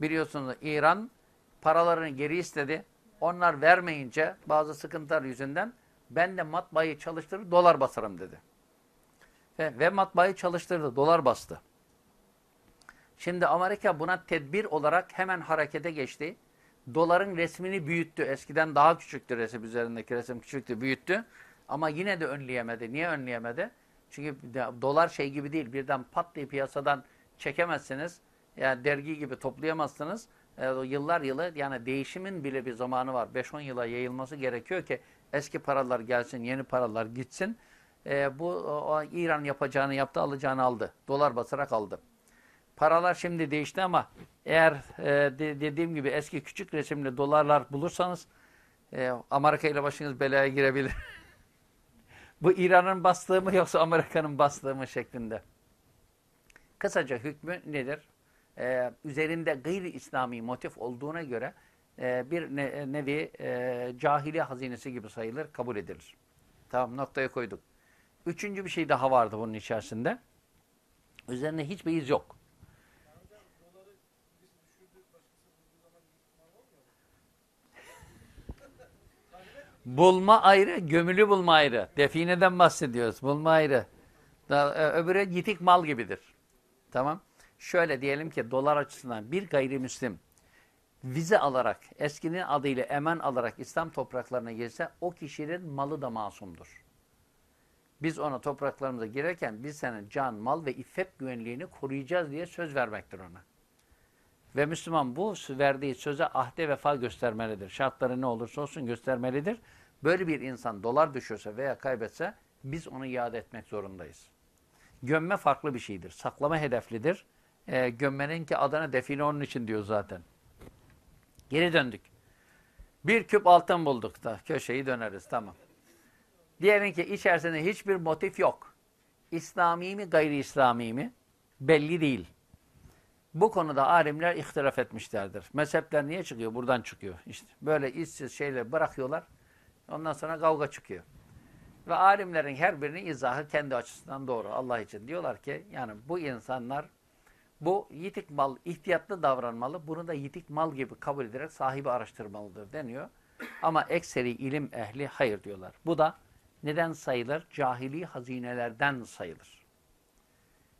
Biliyorsunuz İran paralarını geri istedi. Onlar vermeyince bazı sıkıntılar yüzünden ben de matbaayı çalıştırır dolar basarım dedi. Ve, ve matbaayı çalıştırdı, dolar bastı. Şimdi Amerika buna tedbir olarak hemen harekete geçti. Doların resmini büyüttü. Eskiden daha küçüktü resim üzerindeki resim küçüktü, büyüttü. Ama yine de önleyemedi. Niye önleyemedi? Çünkü dolar şey gibi değil. Birden pat diye piyasadan çekemezsiniz. Yani dergi gibi toplayamazsınız. E, yıllar yılı yani değişimin bile bir zamanı var. 5-10 yıla yayılması gerekiyor ki eski paralar gelsin, yeni paralar gitsin. E, bu o, İran yapacağını yaptı, alacağını aldı. Dolar basarak aldı. Paralar şimdi değişti ama eğer e, de- dediğim gibi eski küçük resimli dolarlar bulursanız e, Amerika ile başınız belaya girebilir. Bu İran'ın bastığı mı yoksa Amerika'nın bastığı mı şeklinde. Kısaca hükmü nedir? Ee, üzerinde gayri İslami motif olduğuna göre e, bir ne, nevi e, hazinesi gibi sayılır, kabul edilir. Tamam noktaya koyduk. Üçüncü bir şey daha vardı bunun içerisinde. Üzerinde hiçbir iz yok. Bulma ayrı, gömülü bulma ayrı. Defineden bahsediyoruz. Bulma ayrı. E, öbürü yitik mal gibidir. Tamam. Şöyle diyelim ki dolar açısından bir gayrimüslim vize alarak, eskinin adıyla emen alarak İslam topraklarına girse o kişinin malı da masumdur. Biz ona topraklarımıza girerken biz senin can, mal ve iffet güvenliğini koruyacağız diye söz vermektir ona. Ve Müslüman bu verdiği söze ahde vefa göstermelidir. Şartları ne olursa olsun göstermelidir. Böyle bir insan dolar düşürse veya kaybetse biz onu iade etmek zorundayız. Gömme farklı bir şeydir. Saklama hedeflidir. E, gömmenin ki adına define onun için diyor zaten. Geri döndük. Bir küp altın bulduk da köşeyi döneriz tamam. Diyelim ki içerisinde hiçbir motif yok. İslami mi gayri İslami mi belli değil. Bu konuda alimler ihtilaf etmişlerdir. Mezhepler niye çıkıyor? Buradan çıkıyor. İşte böyle işsiz şeyleri bırakıyorlar. Ondan sonra kavga çıkıyor. Ve alimlerin her birinin izahı kendi açısından doğru. Allah için diyorlar ki yani bu insanlar bu yitik mal ihtiyatlı davranmalı. Bunu da yitik mal gibi kabul ederek sahibi araştırmalıdır deniyor. Ama ekseri ilim ehli hayır diyorlar. Bu da neden sayılır? Cahili hazinelerden sayılır.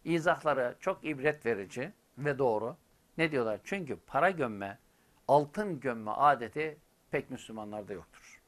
İzahları çok ibret verici ve doğru. Ne diyorlar? Çünkü para gömme, altın gömme adeti pek Müslümanlarda yoktur.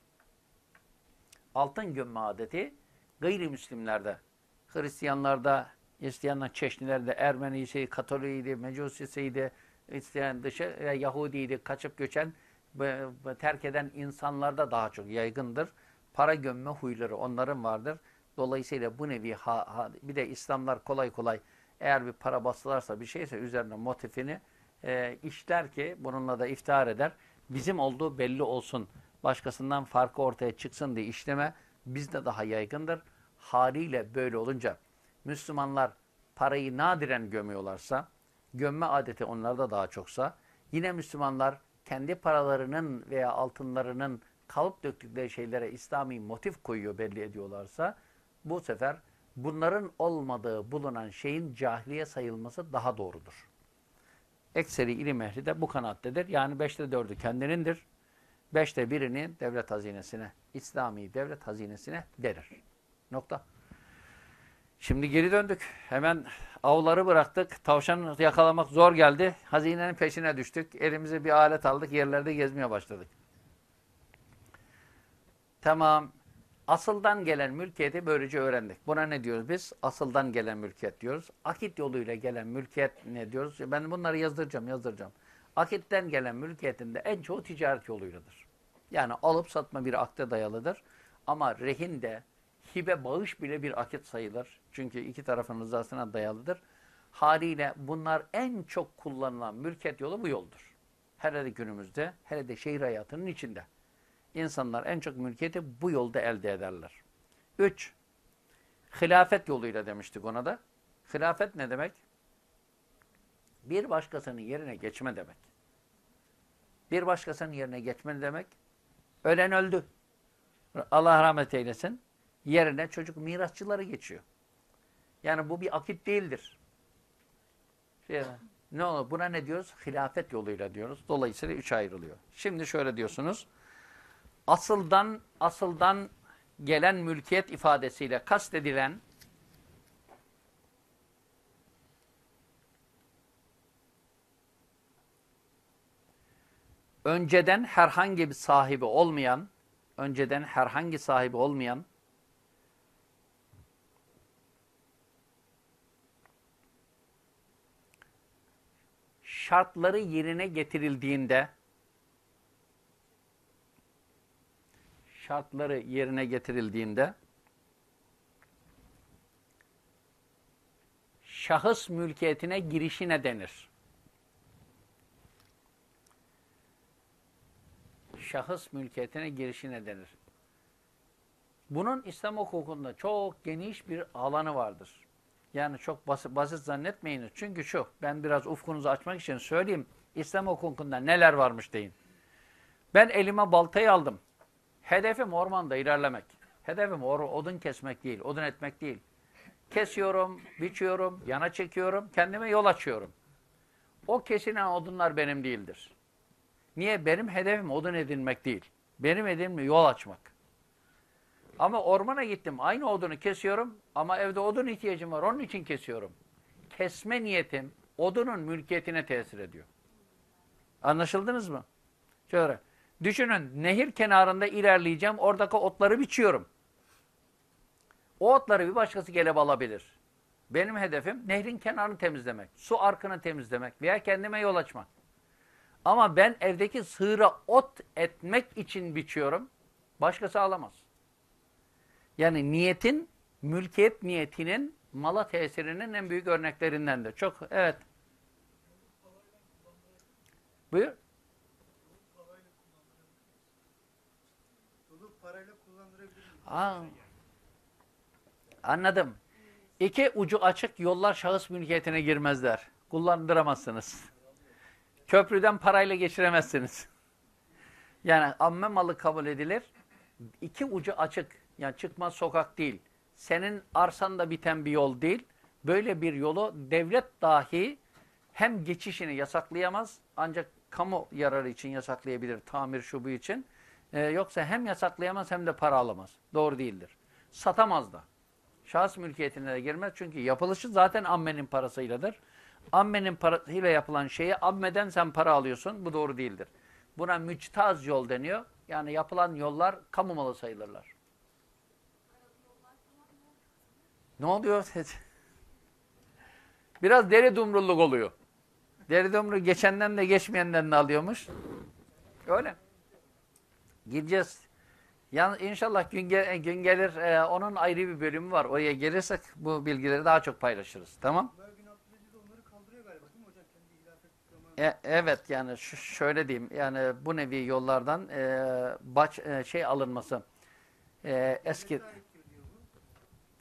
Altın gömme adeti gayrimüslimlerde, Hristiyanlarda, İsteyenler Çeşnilerde, Ermenisi, Katolikiydi, Mecusisiydi, isteyen dışı e, Yahudiydi, kaçıp göçen, ve terk eden insanlarda daha çok yaygındır. Para gömme huyları onların vardır. Dolayısıyla bu nevi ha, ha, bir de İslamlar kolay kolay eğer bir para basılarsa bir şeyse üzerine motifini e, işler ki bununla da iftihar eder. Bizim olduğu belli olsun. Başkasından farkı ortaya çıksın diye işleme bizde daha yaygındır. Haliyle böyle olunca Müslümanlar parayı nadiren gömüyorlarsa, gömme adeti onlarda daha çoksa, yine Müslümanlar kendi paralarının veya altınlarının kalıp döktükleri şeylere İslami motif koyuyor, belli ediyorlarsa, bu sefer bunların olmadığı bulunan şeyin cahiliye sayılması daha doğrudur. Ekseri ilim ehli de bu kanaattedir. Yani beşte dördü kendinindir. Beşte birini devlet hazinesine, İslami devlet hazinesine verir. Nokta. Şimdi geri döndük. Hemen avları bıraktık. Tavşan yakalamak zor geldi. Hazinenin peşine düştük. Elimize bir alet aldık. Yerlerde gezmeye başladık. Tamam. Asıldan gelen mülkiyeti böylece öğrendik. Buna ne diyoruz biz? Asıldan gelen mülkiyet diyoruz. Akit yoluyla gelen mülkiyet ne diyoruz? Ben bunları yazdıracağım, yazdıracağım. Akitten gelen mülkiyetinde en çoğu ticaret yoluyladır. Yani alıp satma bir akte dayalıdır. Ama rehin de, hibe bağış bile bir akit sayılır. Çünkü iki tarafın rızasına dayalıdır. Haliyle bunlar en çok kullanılan mülkiyet yolu bu yoldur. Hele de günümüzde, hele de şehir hayatının içinde. İnsanlar en çok mülkiyeti bu yolda elde ederler. Üç, hilafet yoluyla demiştik ona da. Hilafet ne demek? Bir başkasının yerine geçme demek. Bir başkasının yerine geçme demek, ölen öldü. Allah rahmet eylesin. Yerine çocuk mirasçıları geçiyor. Yani bu bir akit değildir. Şey, ne olur? Buna ne diyoruz? Hilafet yoluyla diyoruz. Dolayısıyla üç ayrılıyor. Şimdi şöyle diyorsunuz. Asıldan asıldan gelen mülkiyet ifadesiyle kastedilen önceden herhangi bir sahibi olmayan, önceden herhangi sahibi olmayan şartları yerine getirildiğinde şartları yerine getirildiğinde şahıs mülkiyetine girişi ne denir? Şahıs mülkiyetine girişi ne denir? Bunun İslam hukukunda çok geniş bir alanı vardır. Yani çok basit, basit zannetmeyiniz. Çünkü şu, ben biraz ufkunuzu açmak için söyleyeyim. İslam hukukunda neler varmış deyin. Ben elime baltayı aldım. Hedefim ormanda ilerlemek. Hedefim or odun kesmek değil, odun etmek değil. Kesiyorum, biçiyorum, yana çekiyorum, kendime yol açıyorum. O kesilen odunlar benim değildir. Niye? Benim hedefim odun edinmek değil. Benim hedefim yol açmak. Ama ormana gittim, aynı odunu kesiyorum ama evde odun ihtiyacım var, onun için kesiyorum. Kesme niyetim odunun mülkiyetine tesir ediyor. Anlaşıldınız mı? Şöyle. Düşünün nehir kenarında ilerleyeceğim. Oradaki otları biçiyorum. O otları bir başkası gelip alabilir. Benim hedefim nehrin kenarını temizlemek. Su arkını temizlemek veya kendime yol açmak. Ama ben evdeki sığıra ot etmek için biçiyorum. Başkası alamaz. Yani niyetin, mülkiyet niyetinin mala tesirinin en büyük örneklerindendir. Çok, evet. Buyur. Aa, anladım. İki ucu açık yollar şahıs mülkiyetine girmezler. Kullandıramazsınız. Köprüden parayla geçiremezsiniz. Yani amme malı kabul edilir. İki ucu açık. Yani çıkmaz sokak değil. Senin arsanda biten bir yol değil. Böyle bir yolu devlet dahi hem geçişini yasaklayamaz ancak kamu yararı için yasaklayabilir tamir şubu için. Ee, yoksa hem yasaklayamaz hem de para alamaz. Doğru değildir. Satamaz da. Şahıs mülkiyetine de girmez çünkü yapılışı zaten ammenin parasıyladır. Ammenin parasıyla yapılan şeye ammeden sen para alıyorsun. Bu doğru değildir. Buna müçtaz yol deniyor. Yani yapılan yollar kamu malı sayılırlar. Ne oluyor? Biraz deri dumrulluk oluyor. Deri dumru geçenden de geçmeyenden de alıyormuş. Öyle. Gideceğiz. Yani inşallah gün, gel- gün gelir e, onun ayrı bir bölümü var. Oraya gelirsek bu bilgileri daha çok paylaşırız. Tamam? E, evet yani şöyle diyeyim. Yani bu nevi yollardan e, baş, e, şey alınması. E, eski Devlete aittir diyor bu.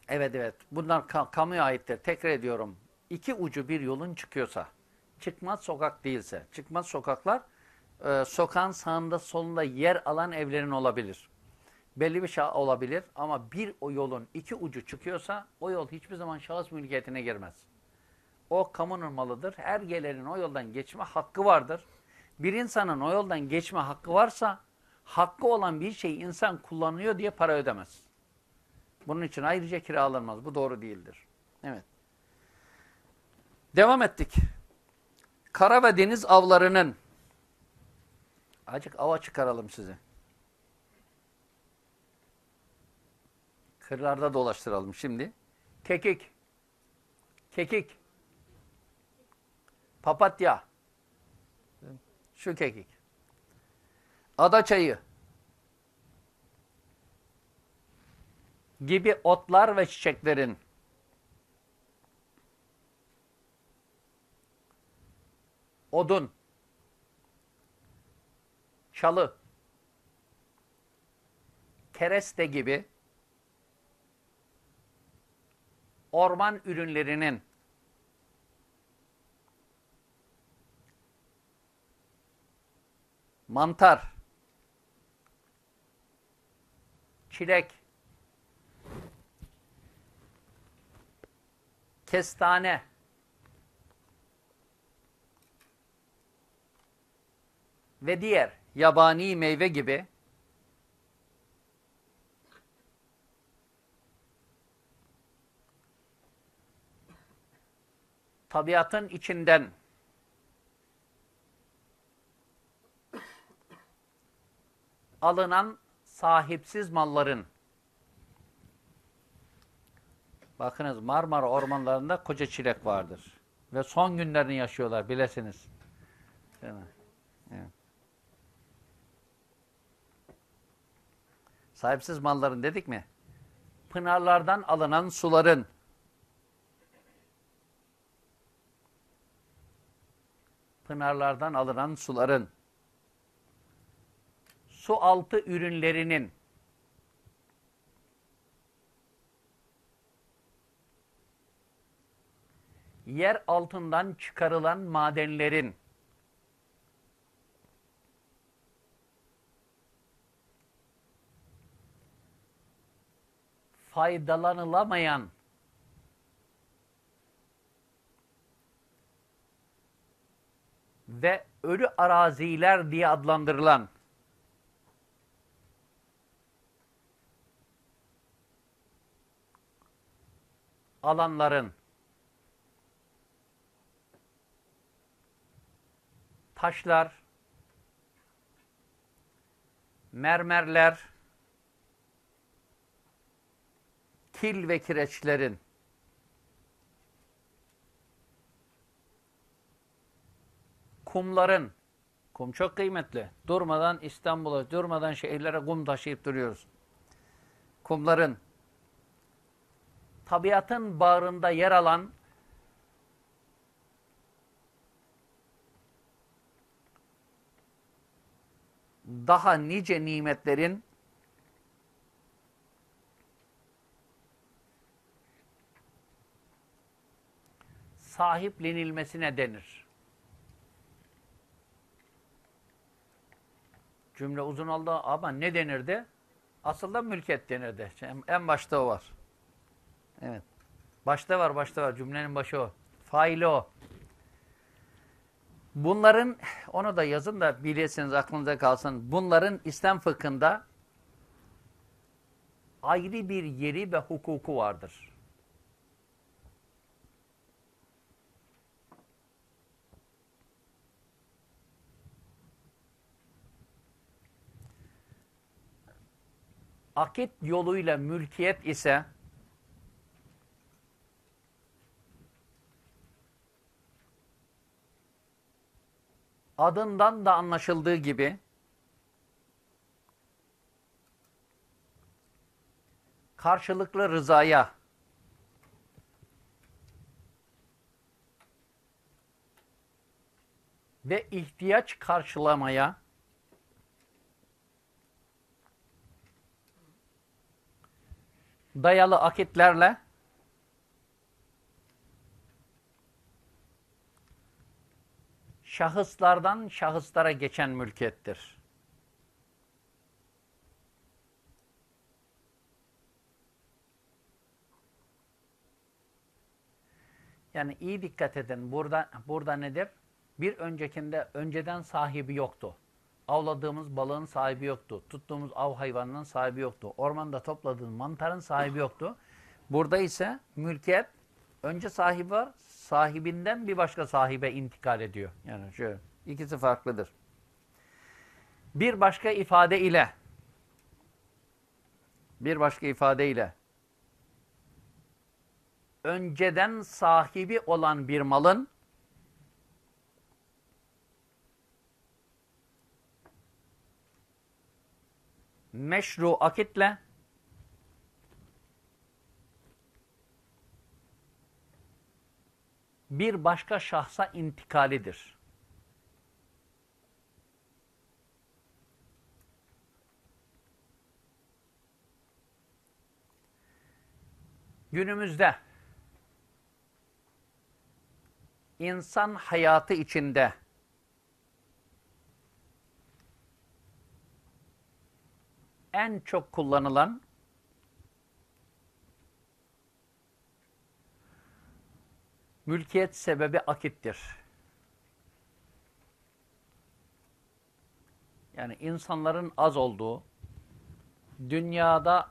Evet evet. Bunlar ka- kamuya aittir. Tekrar ediyorum. İki ucu bir yolun çıkıyorsa, çıkmaz sokak değilse, çıkmaz sokaklar e, sokağın sağında solunda yer alan evlerin olabilir. Belli bir şey olabilir ama bir o yolun iki ucu çıkıyorsa o yol hiçbir zaman şahıs mülkiyetine girmez. O kamunun malıdır. Her gelenin o yoldan geçme hakkı vardır. Bir insanın o yoldan geçme hakkı varsa hakkı olan bir şeyi insan kullanıyor diye para ödemez. Bunun için ayrıca kiralanmaz. Bu doğru değildir. Evet. Devam ettik. Kara ve deniz avlarının Acık ava çıkaralım sizi. Kırlarda dolaştıralım şimdi. Kekik. Kekik. Papatya. Şu kekik. Ada çayı. Gibi otlar ve çiçeklerin. Odun, çalı, kereste gibi. Orman ürünlerinin. Mantar, çilek, kestane, ve diğer yabani meyve gibi tabiatın içinden alınan sahipsiz malların bakınız Marmara ormanlarında koca çilek vardır ve son günlerini yaşıyorlar bilesiniz. Değil mi? Evet. Sahipsiz malların dedik mi? Pınarlardan alınan suların pınarlardan alınan suların su altı ürünlerinin yer altından çıkarılan madenlerin faydalanılamayan ve ölü araziler diye adlandırılan alanların taşlar, mermerler, kil ve kireçlerin kumların kum çok kıymetli. Durmadan İstanbul'a, durmadan şehirlere kum taşıyıp duruyoruz. Kumların tabiatın bağrında yer alan daha nice nimetlerin sahiplenilmesine denir. Cümle uzun oldu ama ne denirdi? Aslında mülkiyet denirdi. En başta o var. Evet. Başta var, başta var. Cümlenin başı o. Faili o. Bunların, onu da yazın da bilirsiniz aklınıza kalsın. Bunların İslam fıkhında ayrı bir yeri ve hukuku vardır. Akit yoluyla mülkiyet ise adından da anlaşıldığı gibi karşılıklı rızaya ve ihtiyaç karşılamaya dayalı akitlerle şahıslardan şahıslara geçen mülkiyettir. Yani iyi dikkat edin. Burada burada nedir? Bir öncekinde önceden sahibi yoktu. Avladığımız balığın sahibi yoktu. Tuttuğumuz av hayvanının sahibi yoktu. Ormanda topladığımız mantarın sahibi yoktu. Burada ise mülkiyet önce sahibi var, sahibinden bir başka sahibe intikal ediyor. Yani şöyle ikisi farklıdır. Bir başka ifade ile bir başka ifade ile önceden sahibi olan bir malın meşru akitle bir başka şahsa intikalidir. Günümüzde insan hayatı içinde en çok kullanılan mülkiyet sebebi akittir. Yani insanların az olduğu, dünyada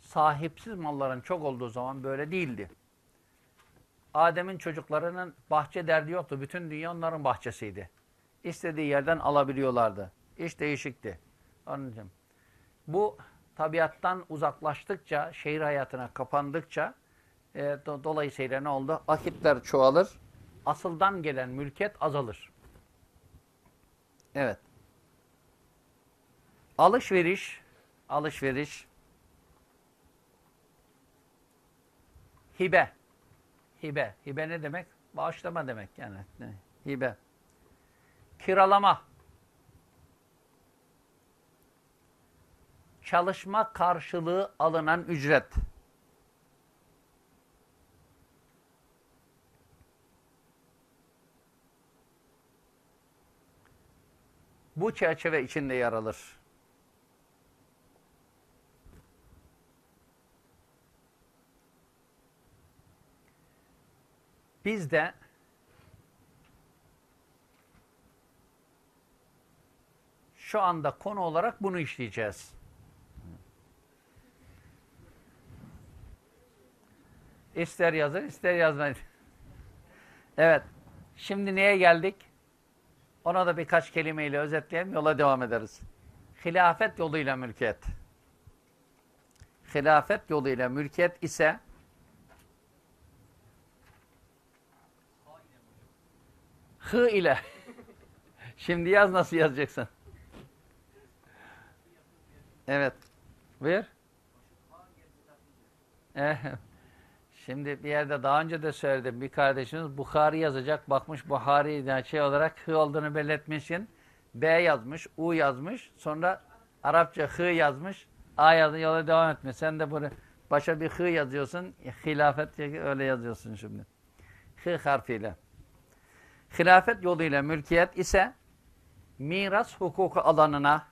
sahipsiz malların çok olduğu zaman böyle değildi. Adem'in çocuklarının bahçe derdi yoktu. Bütün dünya onların bahçesiydi. İstediği yerden alabiliyorlardı. İş değişikti. Onun. Bu tabiattan uzaklaştıkça, şehir hayatına kapandıkça e, do dolayısıyla ne oldu? Akitler çoğalır. Asıldan gelen mülkiyet azalır. Evet. Alışveriş, alışveriş, hibe. Hibe. Hibe ne demek? Bağışlama demek yani. Hibe. Kiralama. Çalışma karşılığı alınan ücret. Bu çerçeve içinde yer alır. Biz de şu anda konu olarak bunu işleyeceğiz. İster yazın, ister yazmayın. Evet. Şimdi neye geldik? Ona da birkaç kelimeyle özetleyelim, yola devam ederiz. Hilafet yoluyla mülkiyet. Hilafet yoluyla mülkiyet ise Hı ile. Şimdi yaz nasıl yazacaksın? Evet. Buyur. Eh, Şimdi bir yerde daha önce de söyledim. Bir kardeşimiz Bukhari yazacak. Bakmış Buhari yani şey olarak hı olduğunu belirtmişsin. B yazmış, U yazmış. Sonra Arapça H yazmış. A yazdı yola devam etme. Sen de böyle başa bir H yazıyorsun. Hilafet öyle yazıyorsun şimdi. H harfiyle. Hilafet yoluyla mülkiyet ise miras hukuku alanına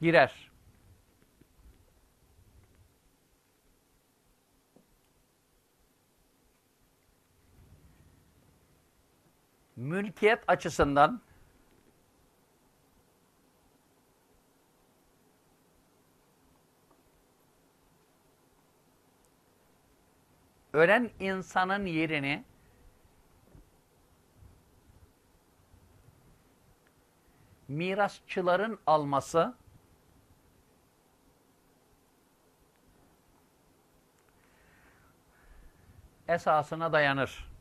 girer. Mülkiyet açısından ölen insanın yerini mirasçıların alması esasına dayanır.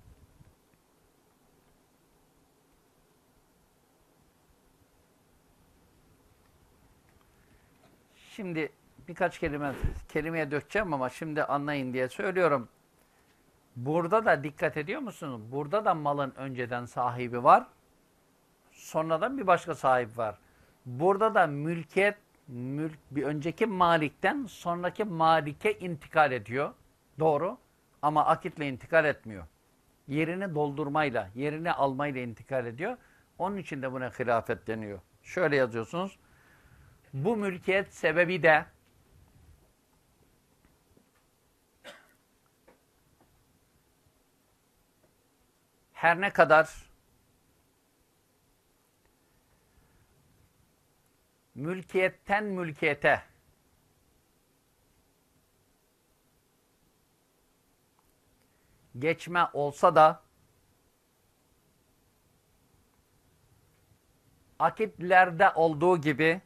Şimdi birkaç kelime kelimeye dökeceğim ama şimdi anlayın diye söylüyorum. Burada da dikkat ediyor musunuz? Burada da malın önceden sahibi var. Sonradan bir başka sahip var. Burada da mülkiyet mülk, bir önceki malikten sonraki malike intikal ediyor. Doğru. Ama akitle intikal etmiyor. Yerini doldurmayla, yerini almayla intikal ediyor. Onun için de buna hilafet deniyor. Şöyle yazıyorsunuz. Bu mülkiyet sebebi de her ne kadar mülkiyetten mülkiyete geçme olsa da akitlerde olduğu gibi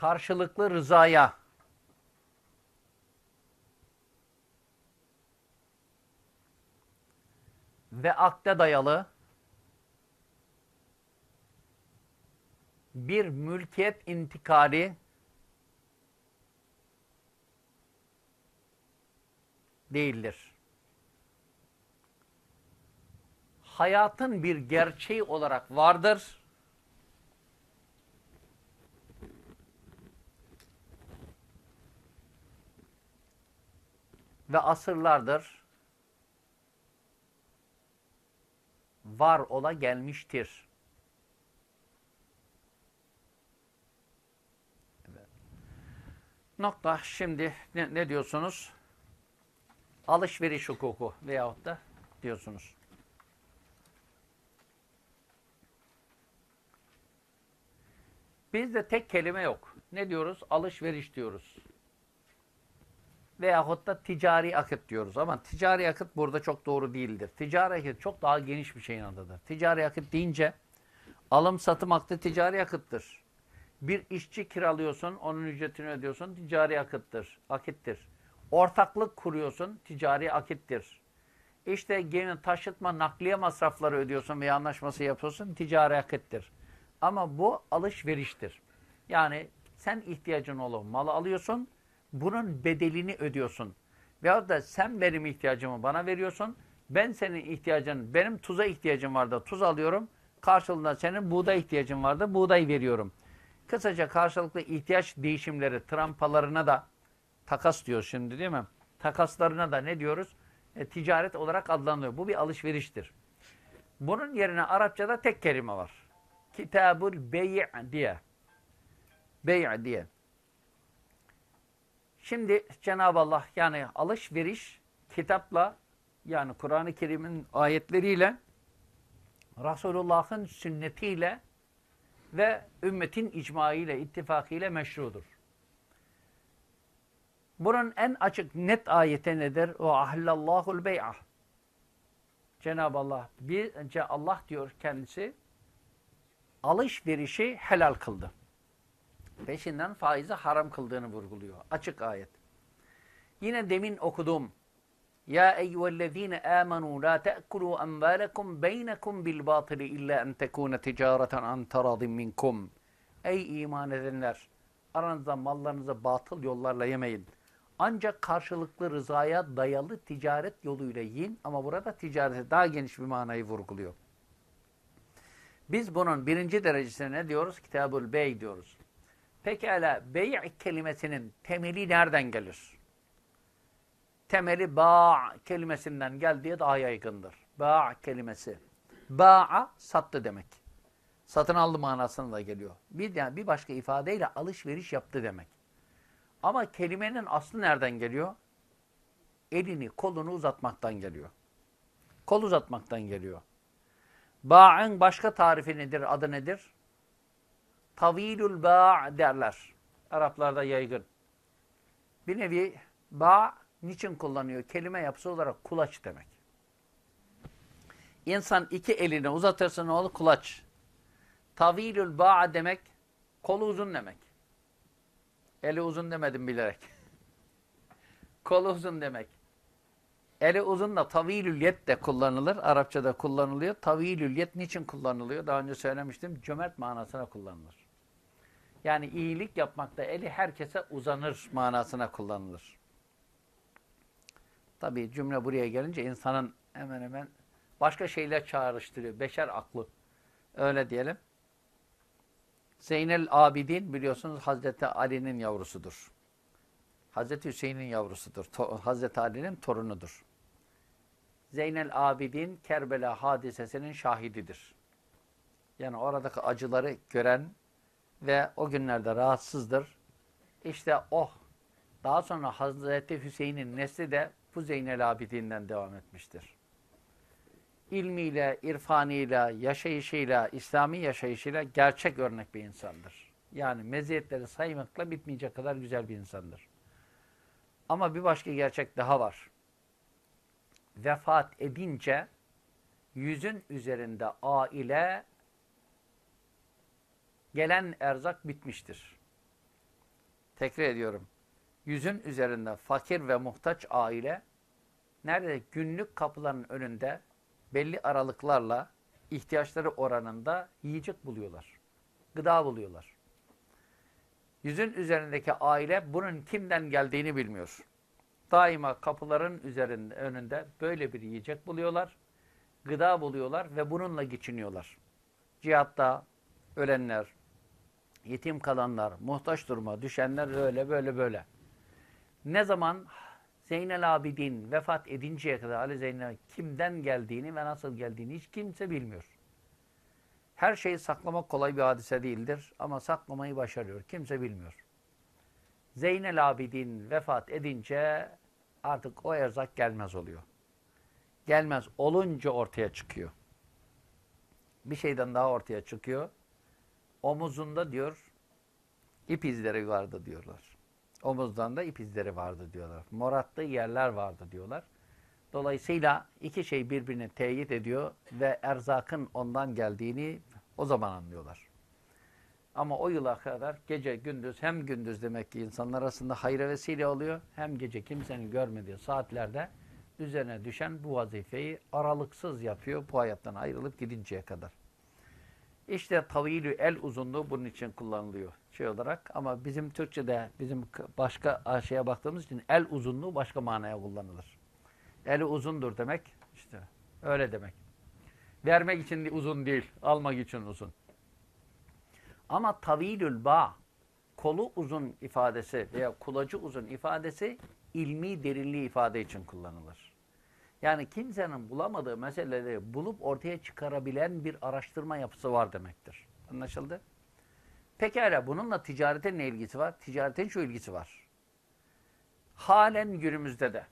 karşılıklı rızaya ve akde dayalı bir mülkiyet intikali değildir. Hayatın bir gerçeği olarak vardır. Ve asırlardır var ola gelmiştir. Nokta. Şimdi ne, ne diyorsunuz? Alışveriş hukuku veyahut da diyorsunuz. Bizde tek kelime yok. Ne diyoruz? Alışveriş diyoruz. Veyahut da ticari akıt diyoruz. Ama ticari akıt burada çok doğru değildir. Ticari akıt çok daha geniş bir şeyin adıdır. Ticari akıt deyince alım satım akdı ticari akıttır. Bir işçi kiralıyorsun, onun ücretini ödüyorsun, ticari akıttır, akittir. Ortaklık kuruyorsun, ticari akittir. İşte gemi taşıtma, nakliye masrafları ödüyorsun veya anlaşması yapıyorsun, ticari akittir. Ama bu alışveriştir. Yani sen ihtiyacın olan malı alıyorsun, bunun bedelini ödüyorsun. Veyahut da sen benim ihtiyacımı bana veriyorsun, ben senin ihtiyacın, benim tuza ihtiyacım vardı, tuz alıyorum, karşılığında senin buğday ihtiyacın vardı, buğday veriyorum. Kısaca karşılıklı ihtiyaç değişimleri, trampalarına da takas diyor şimdi değil mi? Takaslarına da ne diyoruz? E, ticaret olarak adlanıyor. Bu bir alışveriştir. Bunun yerine Arapçada tek kelime var. Kitabul bey' diye. Bey' diye. Şimdi Cenab-ı Allah yani alışveriş kitapla yani Kur'an-ı Kerim'in ayetleriyle Resulullah'ın sünnetiyle ve ümmetin icmaıyla, ittifakıyla meşrudur. Bunun en açık net ayeti nedir? O ahillallahul bey'ah. Cenab-ı Allah, bir, Allah diyor kendisi, alışverişi helal kıldı. Peşinden faizi haram kıldığını vurguluyor. Açık ayet. Yine demin okudum. Ya eyyühellezine amenu la te'kulu envalekum beynekum bil batili illa en tekune ticareten an taradin minkum. Ey iman edenler! Aranızda mallarınızı batıl yollarla yemeyin. Ancak karşılıklı rızaya dayalı ticaret yoluyla yiyin ama burada ticarete daha geniş bir manayı vurguluyor. Biz bunun birinci derecesine ne diyoruz? Kitabul Bey diyoruz. Pekala bey' kelimesinin temeli nereden gelir? Temeli ba' kelimesinden geldiği daha yaygındır. Ba' kelimesi. Ba'a sattı demek. Satın aldı manasına da geliyor. Bir, yani bir başka ifadeyle alışveriş yaptı demek. Ama kelimenin aslı nereden geliyor? Elini, kolunu uzatmaktan geliyor. Kol uzatmaktan geliyor. Ba'ın başka tarifi nedir, adı nedir? Tavilül ba' derler. Araplarda yaygın. Bir nevi ba' niçin kullanıyor? Kelime yapısı olarak kulaç demek. İnsan iki elini uzatırsa ne olur? Kulaç. Tavilül ba' demek, kolu uzun demek. Eli uzun demedim bilerek. Kolu uzun demek. Eli uzun da tavilül yet de kullanılır. Arapçada kullanılıyor. Tavilül yet niçin kullanılıyor? Daha önce söylemiştim. Cömert manasına kullanılır. Yani iyilik yapmakta eli herkese uzanır manasına kullanılır. Tabii cümle buraya gelince insanın hemen hemen başka şeyler çağrıştırıyor. Beşer aklı. Öyle diyelim. Zeynel Abidin biliyorsunuz Hazreti Ali'nin yavrusudur. Hazreti Hüseyin'in yavrusudur. To Hazreti Ali'nin torunudur. Zeynel Abidin Kerbela hadisesinin şahididir. Yani oradaki acıları gören ve o günlerde rahatsızdır. İşte o. Daha sonra Hazreti Hüseyin'in nesli de bu Zeynel Abidin'den devam etmiştir. İlmiyle, irfanıyla, yaşayışıyla, İslami yaşayışıyla gerçek örnek bir insandır. Yani meziyetleri saymakla bitmeyecek kadar güzel bir insandır. Ama bir başka gerçek daha var. Vefat edince yüzün üzerinde aile gelen erzak bitmiştir. Tekrar ediyorum. Yüzün üzerinde fakir ve muhtaç aile nerede günlük kapıların önünde belli aralıklarla ihtiyaçları oranında yiyecek buluyorlar. Gıda buluyorlar. Yüzün üzerindeki aile bunun kimden geldiğini bilmiyor. Daima kapıların üzerinde, önünde böyle bir yiyecek buluyorlar. Gıda buluyorlar ve bununla geçiniyorlar. Cihatta ölenler, yetim kalanlar, muhtaç duruma düşenler öyle böyle böyle. Ne zaman Zeynel Abidin vefat edinceye kadar Ali Zeynel kimden geldiğini ve nasıl geldiğini hiç kimse bilmiyor. Her şeyi saklamak kolay bir hadise değildir ama saklamayı başarıyor. Kimse bilmiyor. Zeynel Abidin vefat edince artık o erzak gelmez oluyor. Gelmez olunca ortaya çıkıyor. Bir şeyden daha ortaya çıkıyor. Omuzunda diyor ip izleri vardı diyorlar. Omuzdan da ip izleri vardı diyorlar. Morattığı yerler vardı diyorlar. Dolayısıyla iki şey birbirini teyit ediyor ve erzakın ondan geldiğini o zaman anlıyorlar. Ama o yıla kadar gece gündüz hem gündüz demek ki insanlar arasında hayra vesile oluyor hem gece kimsenin görmediği saatlerde üzerine düşen bu vazifeyi aralıksız yapıyor bu hayattan ayrılıp gidinceye kadar. İşte tavilü el uzunluğu bunun için kullanılıyor şey olarak ama bizim Türkçe'de bizim başka şeye baktığımız için el uzunluğu başka manaya kullanılır. Eli uzundur demek işte öyle demek. Vermek için uzun değil, almak için uzun. Ama tavilül ba kolu uzun ifadesi veya kulacı uzun ifadesi ilmi derinliği ifade için kullanılır. Yani kimsenin bulamadığı meseleleri bulup ortaya çıkarabilen bir araştırma yapısı var demektir. Anlaşıldı? Pekala bununla ticaretin ne ilgisi var? Ticaretin şu ilgisi var. Halen günümüzde de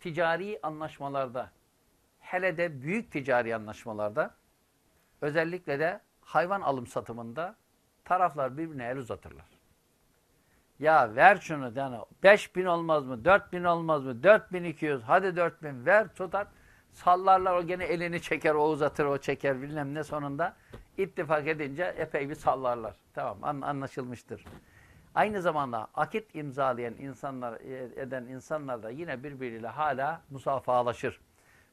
ticari anlaşmalarda hele de büyük ticari anlaşmalarda özellikle de hayvan alım satımında taraflar birbirine el uzatırlar. Ya ver şunu yani 5 bin olmaz mı? 4 bin olmaz mı? 4200 hadi 4000 ver tutar. Sallarlar o gene elini çeker o uzatır o çeker bilmem ne sonunda ittifak edince epey bir sallarlar. Tamam an anlaşılmıştır. Aynı zamanda akit imzalayan insanlar e, eden insanlar da yine birbiriyle hala musafahalaşır.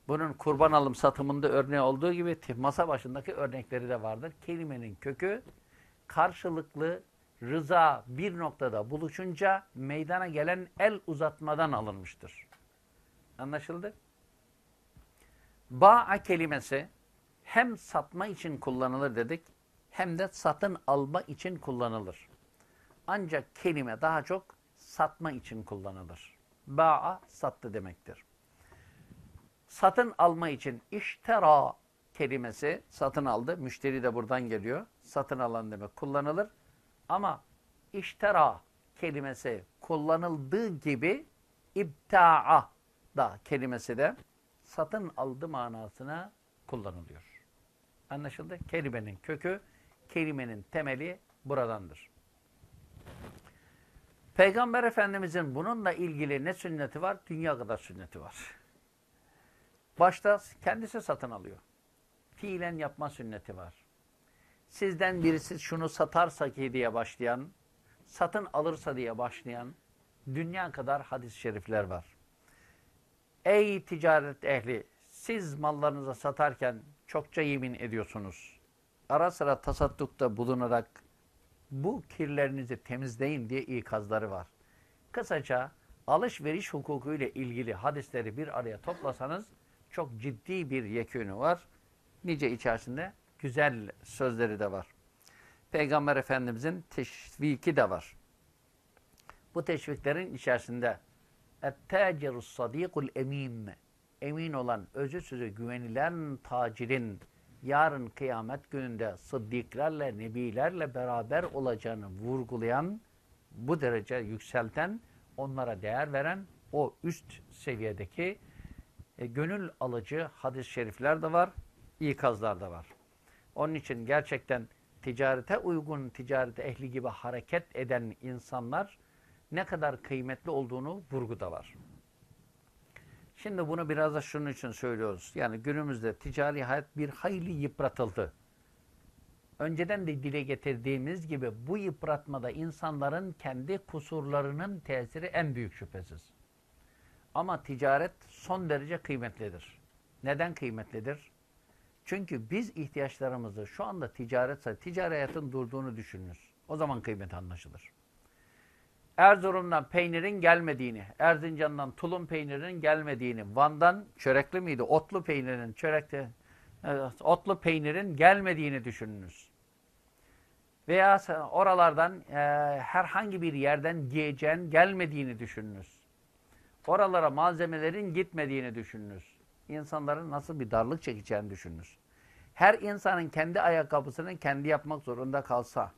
Bunun kurban alım satımında örneği olduğu gibi masa başındaki örnekleri de vardır. Kelimenin kökü karşılıklı rıza bir noktada buluşunca meydana gelen el uzatmadan alınmıştır. Anlaşıldı? Ba'a kelimesi hem satma için kullanılır dedik hem de satın alma için kullanılır. Ancak kelime daha çok satma için kullanılır. Ba'a sattı demektir. Satın alma için iştera kelimesi satın aldı. Müşteri de buradan geliyor. Satın alan demek kullanılır. Ama iştera kelimesi kullanıldığı gibi ibta'a da kelimesi de satın aldı manasına kullanılıyor. Anlaşıldı? Kelimenin kökü, kelimenin temeli buradandır. Peygamber Efendimizin bununla ilgili ne sünneti var? Dünya kadar sünneti var. Başta kendisi satın alıyor. Fiilen yapma sünneti var. Sizden birisi şunu satarsa ki diye başlayan, satın alırsa diye başlayan dünya kadar hadis-i şerifler var. Ey ticaret ehli, siz mallarınızı satarken çokça yemin ediyorsunuz. Ara sıra tasaddukta bulunarak bu kirlerinizi temizleyin diye ikazları var. Kısaca alışveriş hukuku ile ilgili hadisleri bir araya toplasanız çok ciddi bir yekünü var. Nice içerisinde güzel sözleri de var. Peygamber Efendimizin teşviki de var. Bu teşviklerin içerisinde اَتَّاجِرُ الصَّد۪يقُ emin Emin olan, özü sözü güvenilen tacirin yarın kıyamet gününde sıddıklarla, nebilerle beraber olacağını vurgulayan, bu derece yükselten, onlara değer veren o üst seviyedeki e, gönül alıcı hadis-i şerifler de var, ikazlar da var. Onun için gerçekten ticarete uygun, ticaret ehli gibi hareket eden insanlar ne kadar kıymetli olduğunu vurguda var. Şimdi bunu biraz da şunun için söylüyoruz. Yani günümüzde ticari hayat bir hayli yıpratıldı. Önceden de dile getirdiğimiz gibi bu yıpratmada insanların kendi kusurlarının tesiri en büyük şüphesiz. Ama ticaret son derece kıymetlidir. Neden kıymetlidir? Çünkü biz ihtiyaçlarımızı şu anda ticaretse, ticari hayatın durduğunu düşünürüz. O zaman kıymet anlaşılır. Erzurum'dan peynirin gelmediğini, Erzincan'dan tulum peynirinin gelmediğini, Van'dan çörekli miydi? Otlu peynirin, çörekte, evet, otlu peynirin gelmediğini düşününüz. Veya oralardan e, herhangi bir yerden giyeceğin gelmediğini düşününüz. Oralara malzemelerin gitmediğini düşününüz. İnsanların nasıl bir darlık çekeceğini düşününüz. Her insanın kendi ayakkabısını kendi yapmak zorunda kalsa,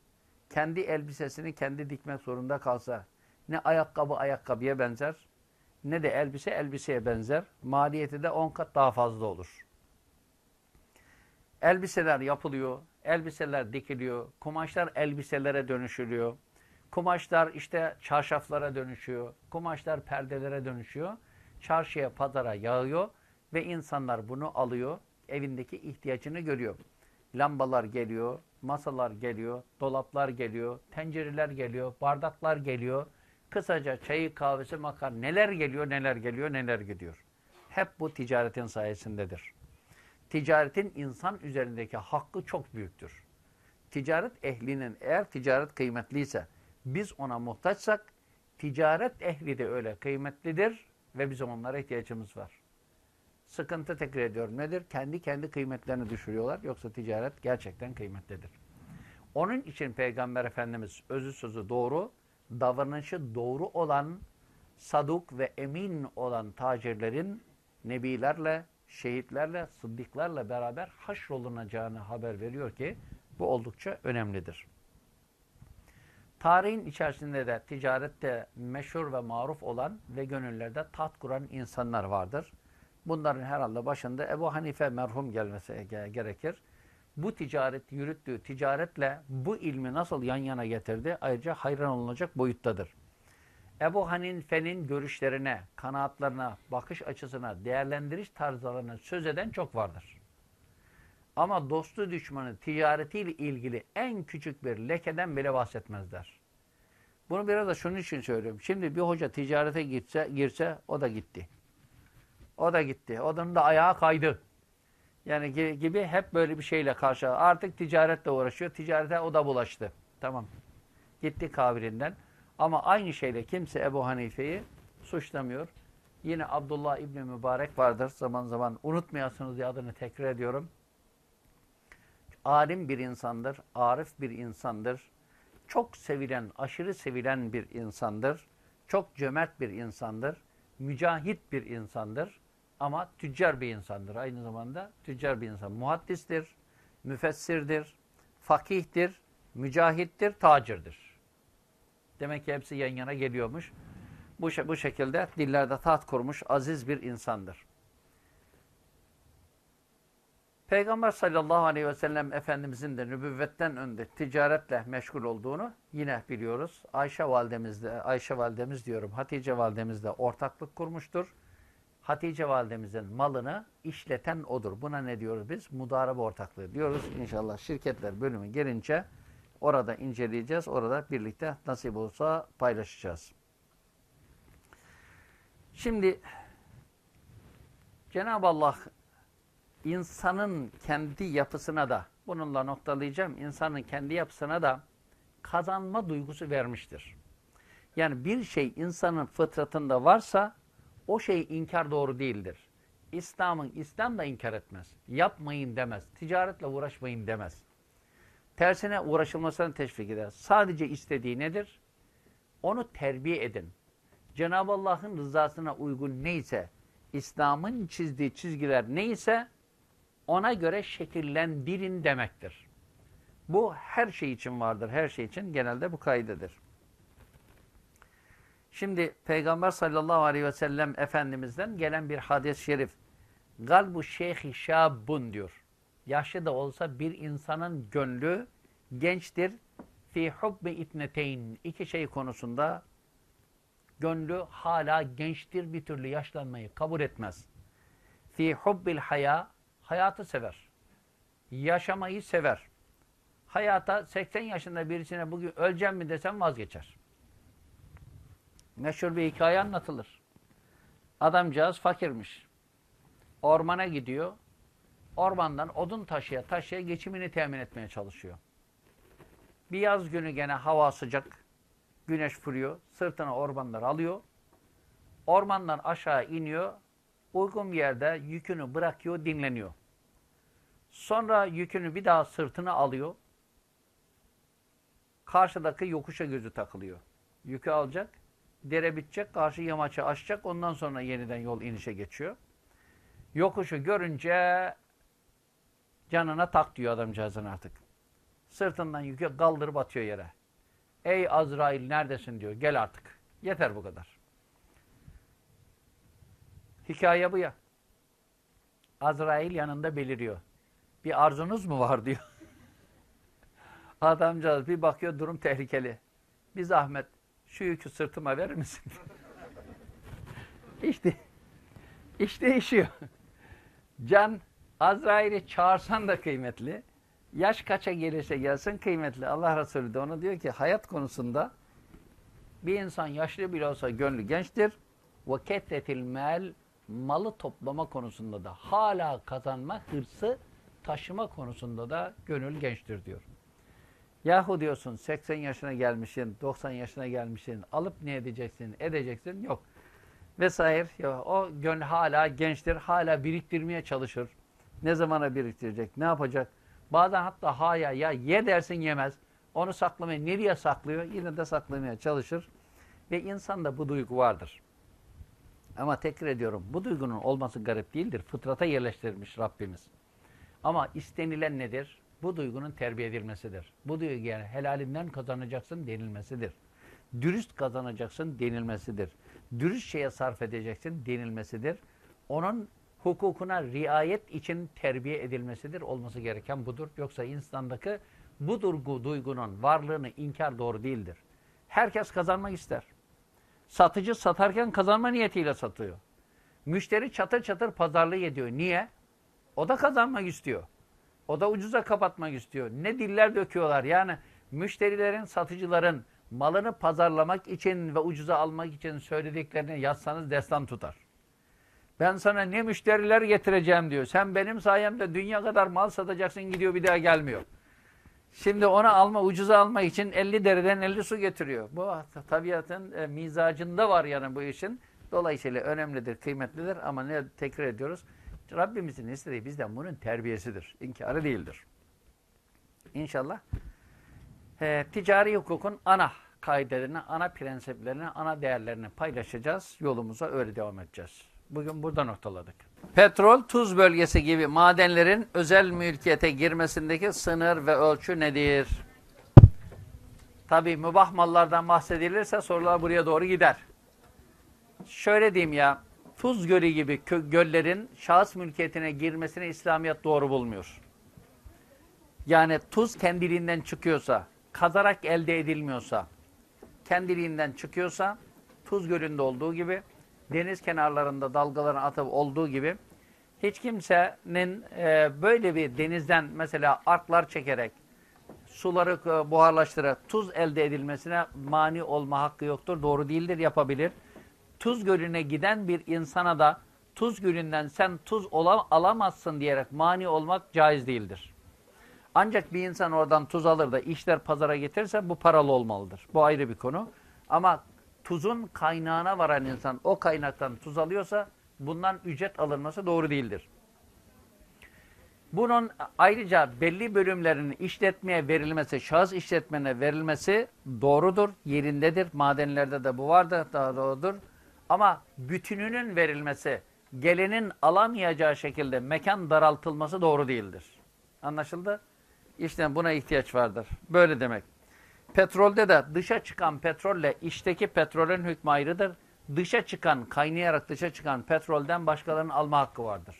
kendi elbisesini kendi dikmek zorunda kalsa ne ayakkabı ayakkabıya benzer ne de elbise elbiseye benzer. Maliyeti de 10 kat daha fazla olur. Elbiseler yapılıyor, elbiseler dikiliyor, kumaşlar elbiselere dönüşülüyor. Kumaşlar işte çarşaflara dönüşüyor, kumaşlar perdelere dönüşüyor. Çarşıya, pazara yağıyor ve insanlar bunu alıyor, evindeki ihtiyacını görüyor. Lambalar geliyor, masalar geliyor, dolaplar geliyor, tencereler geliyor, bardaklar geliyor. Kısaca çayı, kahvesi, makar neler geliyor, neler geliyor, neler gidiyor. Hep bu ticaretin sayesindedir. Ticaretin insan üzerindeki hakkı çok büyüktür. Ticaret ehlinin eğer ticaret kıymetliyse, biz ona muhtaçsak, ticaret ehli de öyle kıymetlidir ve bizim onlara ihtiyacımız var. Sıkıntı tekrar ediyorum. Nedir? Kendi kendi kıymetlerini düşürüyorlar. Yoksa ticaret gerçekten kıymetlidir. Onun için Peygamber Efendimiz özü sözü doğru, davranışı doğru olan, saduk ve emin olan tacirlerin nebilerle, şehitlerle, sıddıklarla beraber haşrolunacağını haber veriyor ki bu oldukça önemlidir. Tarihin içerisinde de ticarette meşhur ve maruf olan ve gönüllerde tat kuran insanlar vardır. Bunların herhalde başında Ebu Hanife merhum gelmesi gerekir. Bu ticaret yürüttüğü ticaretle bu ilmi nasıl yan yana getirdi ayrıca hayran olunacak boyuttadır. Ebu Hanife'nin görüşlerine, kanaatlarına, bakış açısına, değerlendiriş tarzlarına söz eden çok vardır. Ama dostu düşmanı ticaretiyle ilgili en küçük bir lekeden bile bahsetmezler. Bunu biraz da şunun için söylüyorum. Şimdi bir hoca ticarete gitse, girse o da gitti. O da gitti. Onun da ayağı kaydı. Yani gibi hep böyle bir şeyle karşı. Artık ticaretle uğraşıyor. Ticarete o da bulaştı. Tamam. Gitti kavirinden. Ama aynı şeyle kimse Ebu Hanife'yi suçlamıyor. Yine Abdullah İbni Mübarek vardır. Zaman zaman unutmayasınız diye adını tekrar ediyorum. Alim bir insandır, arif bir insandır. Çok sevilen, aşırı sevilen bir insandır. Çok cömert bir insandır. Mücahit bir insandır. Ama tüccar bir insandır. Aynı zamanda tüccar bir insan. Muhaddistir, müfessirdir, fakihtir, mücahittir, tacirdir. Demek ki hepsi yan yana geliyormuş. Bu, bu şekilde dillerde taht kurmuş aziz bir insandır. Peygamber sallallahu aleyhi ve sellem Efendimizin de nübüvvetten önde ticaretle meşgul olduğunu yine biliyoruz. Ayşe validemiz de, Ayşe validemiz diyorum, Hatice validemiz de ortaklık kurmuştur. Hatice validemizin malını işleten odur. Buna ne diyoruz biz? Mudarebe ortaklığı diyoruz. İnşallah şirketler bölümü gelince orada inceleyeceğiz. Orada birlikte nasip olsa paylaşacağız. Şimdi Cenab-ı Allah insanın kendi yapısına da bununla noktalayacağım. insanın kendi yapısına da kazanma duygusu vermiştir. Yani bir şey insanın fıtratında varsa o şey inkar doğru değildir. İslam'ın İslam da inkar etmez. Yapmayın demez. Ticaretle uğraşmayın demez. Tersine uğraşılmasını teşvik eder. Sadece istediği nedir? Onu terbiye edin. Cenab-ı Allah'ın rızasına uygun neyse, İslam'ın çizdiği çizgiler neyse ona göre şekillendirin demektir. Bu her şey için vardır. Her şey için genelde bu kaydedir. Şimdi Peygamber sallallahu aleyhi ve sellem Efendimiz'den gelen bir hadis-i şerif. Galbu şeyhi şabun diyor. Yaşlı da olsa bir insanın gönlü gençtir. Fi hubbi itneteyn. İki şey konusunda gönlü hala gençtir bir türlü yaşlanmayı kabul etmez. Fi hubbil haya hayatı sever. Yaşamayı sever. Hayata 80 yaşında birisine bugün öleceğim mi desem vazgeçer. Meşhur bir hikaye anlatılır. Adamcağız fakirmiş. Ormana gidiyor. Ormandan odun taşıya taşıya geçimini temin etmeye çalışıyor. Bir yaz günü gene hava sıcak. Güneş vuruyor. Sırtına ormanlar alıyor. Ormandan aşağı iniyor. Uygun bir yerde yükünü bırakıyor, dinleniyor. Sonra yükünü bir daha sırtına alıyor. Karşıdaki yokuşa gözü takılıyor. Yükü alacak, dere bitecek, karşı yamaçı aşacak. Ondan sonra yeniden yol inişe geçiyor. Yokuşu görünce canına tak diyor adamcağızın artık. Sırtından yükü kaldırıp atıyor yere. Ey Azrail neredesin diyor. Gel artık. Yeter bu kadar. Hikaye bu ya. Azrail yanında beliriyor. Bir arzunuz mu var diyor. Adamcağız bir bakıyor durum tehlikeli. Bir zahmet şu yükü sırtıma verir misin? işte iş değişiyor. Can Azrail'i çağırsan da kıymetli. Yaş kaça gelirse gelsin kıymetli. Allah Resulü de ona diyor ki hayat konusunda bir insan yaşlı bile olsa gönlü gençtir. Ketretil mel malı toplama konusunda da hala kazanma hırsı taşıma konusunda da gönül gençtir diyor. Yahu diyorsun 80 yaşına gelmişsin, 90 yaşına gelmişsin, alıp ne edeceksin, edeceksin yok. Vesaire. Ya, o gönül hala gençtir, hala biriktirmeye çalışır. Ne zamana biriktirecek, ne yapacak? Bazen hatta haya ya ye dersin yemez. Onu saklamaya, nereye saklıyor? Yine de saklamaya çalışır. Ve insanda bu duygu vardır. Ama tekrar ediyorum, bu duygunun olması garip değildir. Fıtrata yerleştirilmiş Rabbimiz. Ama istenilen nedir? Bu duygunun terbiye edilmesidir. Bu duygu yani helalinden kazanacaksın denilmesidir. Dürüst kazanacaksın denilmesidir. Dürüst şeye sarf edeceksin denilmesidir. Onun hukukuna riayet için terbiye edilmesidir. Olması gereken budur. Yoksa insandaki bu duygu, duygunun varlığını inkar doğru değildir. Herkes kazanmak ister. Satıcı satarken kazanma niyetiyle satıyor. Müşteri çatır çatır pazarlığı ediyor. Niye? O da kazanmak istiyor. O da ucuza kapatmak istiyor. Ne diller döküyorlar. Yani müşterilerin, satıcıların malını pazarlamak için ve ucuza almak için söylediklerini yazsanız destan tutar. Ben sana ne müşteriler getireceğim diyor. Sen benim sayemde dünya kadar mal satacaksın gidiyor bir daha gelmiyor. Şimdi onu alma, ucuza almak için 50 dereden 50 su getiriyor. Bu tabiatın e, mizacında var yani bu işin. Dolayısıyla önemlidir, kıymetlidir ama ne tekrar ediyoruz? Rabbimizin istediği bizden bunun terbiyesidir. İnkarı değildir. İnşallah e, ticari hukukun ana kaidelerini, ana prensiplerini, ana değerlerini paylaşacağız. Yolumuza öyle devam edeceğiz. Bugün burada noktaladık. Petrol, tuz bölgesi gibi madenlerin özel mülkiyete girmesindeki sınır ve ölçü nedir? Tabi mübah mallardan bahsedilirse sorular buraya doğru gider. Şöyle diyeyim ya, Tuz Gölü gibi göllerin şahıs mülkiyetine girmesini İslamiyet doğru bulmuyor. Yani tuz kendiliğinden çıkıyorsa, kazarak elde edilmiyorsa, kendiliğinden çıkıyorsa, Tuz Gölü'nde olduğu gibi, deniz kenarlarında dalgaların atıp olduğu gibi, hiç kimsenin e, böyle bir denizden mesela arklar çekerek, suları e, buharlaştırarak tuz elde edilmesine mani olma hakkı yoktur. Doğru değildir, yapabilir. Tuz Gölü'ne giden bir insana da Tuz Gölü'nden sen tuz alamazsın diyerek mani olmak caiz değildir. Ancak bir insan oradan tuz alır da işler pazara getirirse bu paralı olmalıdır. Bu ayrı bir konu. Ama tuzun kaynağına varan insan o kaynaktan tuz alıyorsa bundan ücret alınması doğru değildir. Bunun ayrıca belli bölümlerinin işletmeye verilmesi, şahıs işletmene verilmesi doğrudur, yerindedir. Madenlerde de bu vardır, daha doğrudur. Ama bütününün verilmesi, gelenin alamayacağı şekilde mekan daraltılması doğru değildir. Anlaşıldı? İşte buna ihtiyaç vardır. Böyle demek. Petrolde de dışa çıkan petrolle içteki petrolün hükmü ayrıdır. Dışa çıkan, kaynayarak dışa çıkan petrolden başkalarının alma hakkı vardır.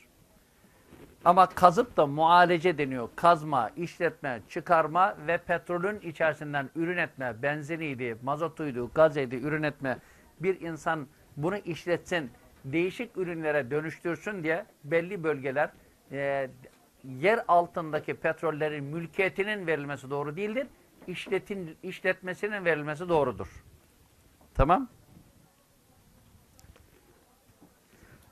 Ama kazıp da mualece deniyor. Kazma, işletme, çıkarma ve petrolün içerisinden ürün etme, benziniydi, mazotuydu, gazıydı, ürün etme. Bir insan bunu işletsin, değişik ürünlere dönüştürsün diye belli bölgeler e, yer altındaki petrollerin mülkiyetinin verilmesi doğru değildir. İşletin, işletmesinin verilmesi doğrudur. Tamam.